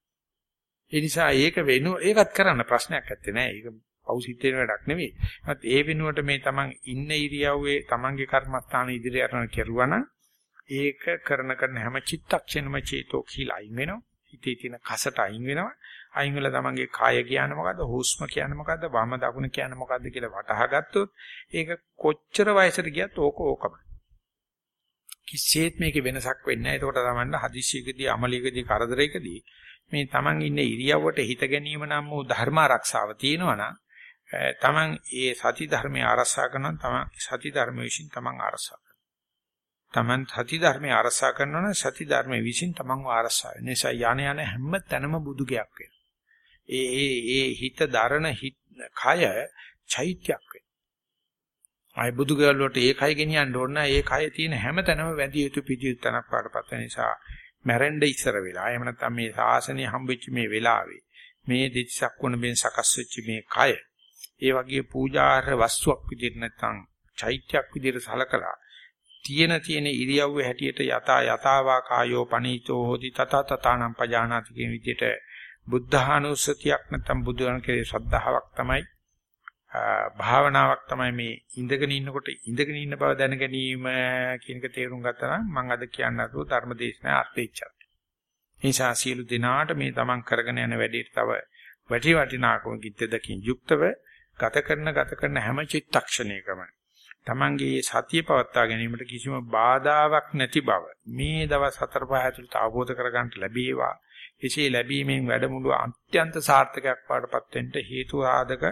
ඒ නිසා ඒක වෙනු ඒකත් කරන්න ප්‍රශ්නයක් නැත්තේ නෑ. ඒක පෞසිද්ධ වෙන වැඩක් නෙවෙයි. ඒත් ඒ වෙනුවට මේ තමන් ඉන්න ඉරියව්වේ තමන්ගේ කර්මස්ථාන ඉදිරියට යන කෙරුවනම් ඒක කරන කරන හැම චිත්තක්ෂණම චේතෝ කියලා අයින් වෙනවා. හිතේ තියෙන කසට අයින් වෙනවා. අයින් වෙලා තමන්ගේ කාය කියන්නේ මොකද්ද? හුස්ම කියන්නේ මොකද්ද? වම දකුණ කියන්නේ මොකද්ද කියලා වටහා ගත්තොත් ඒක කොච්චර වයසට ගියත් ඕක ඕකමයි. කිසිසේත් මේකේ වෙනසක් වෙන්නේ නැහැ. ඒකට තමන්ට හදිසියකදී, අමලියකදී, කරදරයකදී මේ තමන් ඉන්න ඉරියව්වට හිත ගැනීම නම් වූ ධර්ම ආරක්ෂාව තියෙනවනම් තමන් ඒ සති ධර්මයේ ආරක්ෂා කරනවා තමන් සති ධර්මයේ විසින් තමන් ආරක්ෂා තමන් සති ධර්මයේ ආරක්ෂා කරනවා නම් සති ධර්මයේ විසින් තමන්ව ආරක්ෂා වෙන නිසා යانے යانے හැම තැනම බුදුගයක් වෙනවා ඒ ඒ ඒ හිත දරන හිත කය චෛත්‍යයක් වෙනවා. ආයි බුදු ගල් වලට ඒ කය ගෙනියන්න ඕන නැහැ. ඒ කය තියෙන හැම තැනම වැදිය යුතු පිළියුත් තනක් පාඩපත් වෙන නිසා මැරෙන්න ඉස්සර වෙලා එහෙම නැත්නම් මේ ශාසනය හම්බෙච්ච මේ වෙලාවේ මේ දෙතිසක් වුණ බෙන් සකස් වෙච්ච මේ කය ඒ වගේ පූජාර්හ වස්තුවක් විදිහට නැත්නම් චෛත්‍යයක් විදිහට සලකලා තියෙන තියෙන ඉරියව්වේ හැටියට යතා යතාවා කායෝ පනීතෝ හෝති තත තතානම් පජානාති කියන විදිහට බුද්ධානුස්සතියක් නැත්නම් බුදුන් කෙරේ ශ්‍රද්ධාවක් තමයි භාවනාවක් තමයි මේ ඉඳගෙන ඉන්නකොට ඉඳගෙන ඉන්න බව දැන ගැනීම කියන එක තේරුම් ගත්තා නම් මම අද කියන්න හදපු ධර්මදේශනා අර්ථෙච්චයි. නිසා සියලු දිනාට මේ තමන් කරගෙන යන වැඩේට තව වැඩි වටිනාකමකින් දෙදකින් යුක්තව ගත කරන ගත කරන හැම චිත්තක්ෂණයකම තමන්ගේ සතිය පවත්වා ගැනීමට කිසිම බාධාවක් නැති බව මේ දවස් හතර පහ ඇතුළත අවබෝධ කරගන්න ලැබේවා. එසේ ලැබීමෙන් වැඩමුළු අත්‍යන්ත සාර්ථකයක් පාඩපත් වෙන්න හේතු ආදක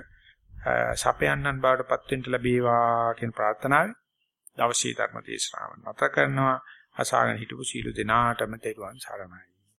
සපයන්නන් බවට පත් වෙන්න ලැබේවා කියන ප්‍රාර්ථනාවයි දවසේ ධර්ම දේශනාව නැත කරනවා. අසාගෙන හිටපු සීල දෙනාටම තෙරුවන් සරණයි.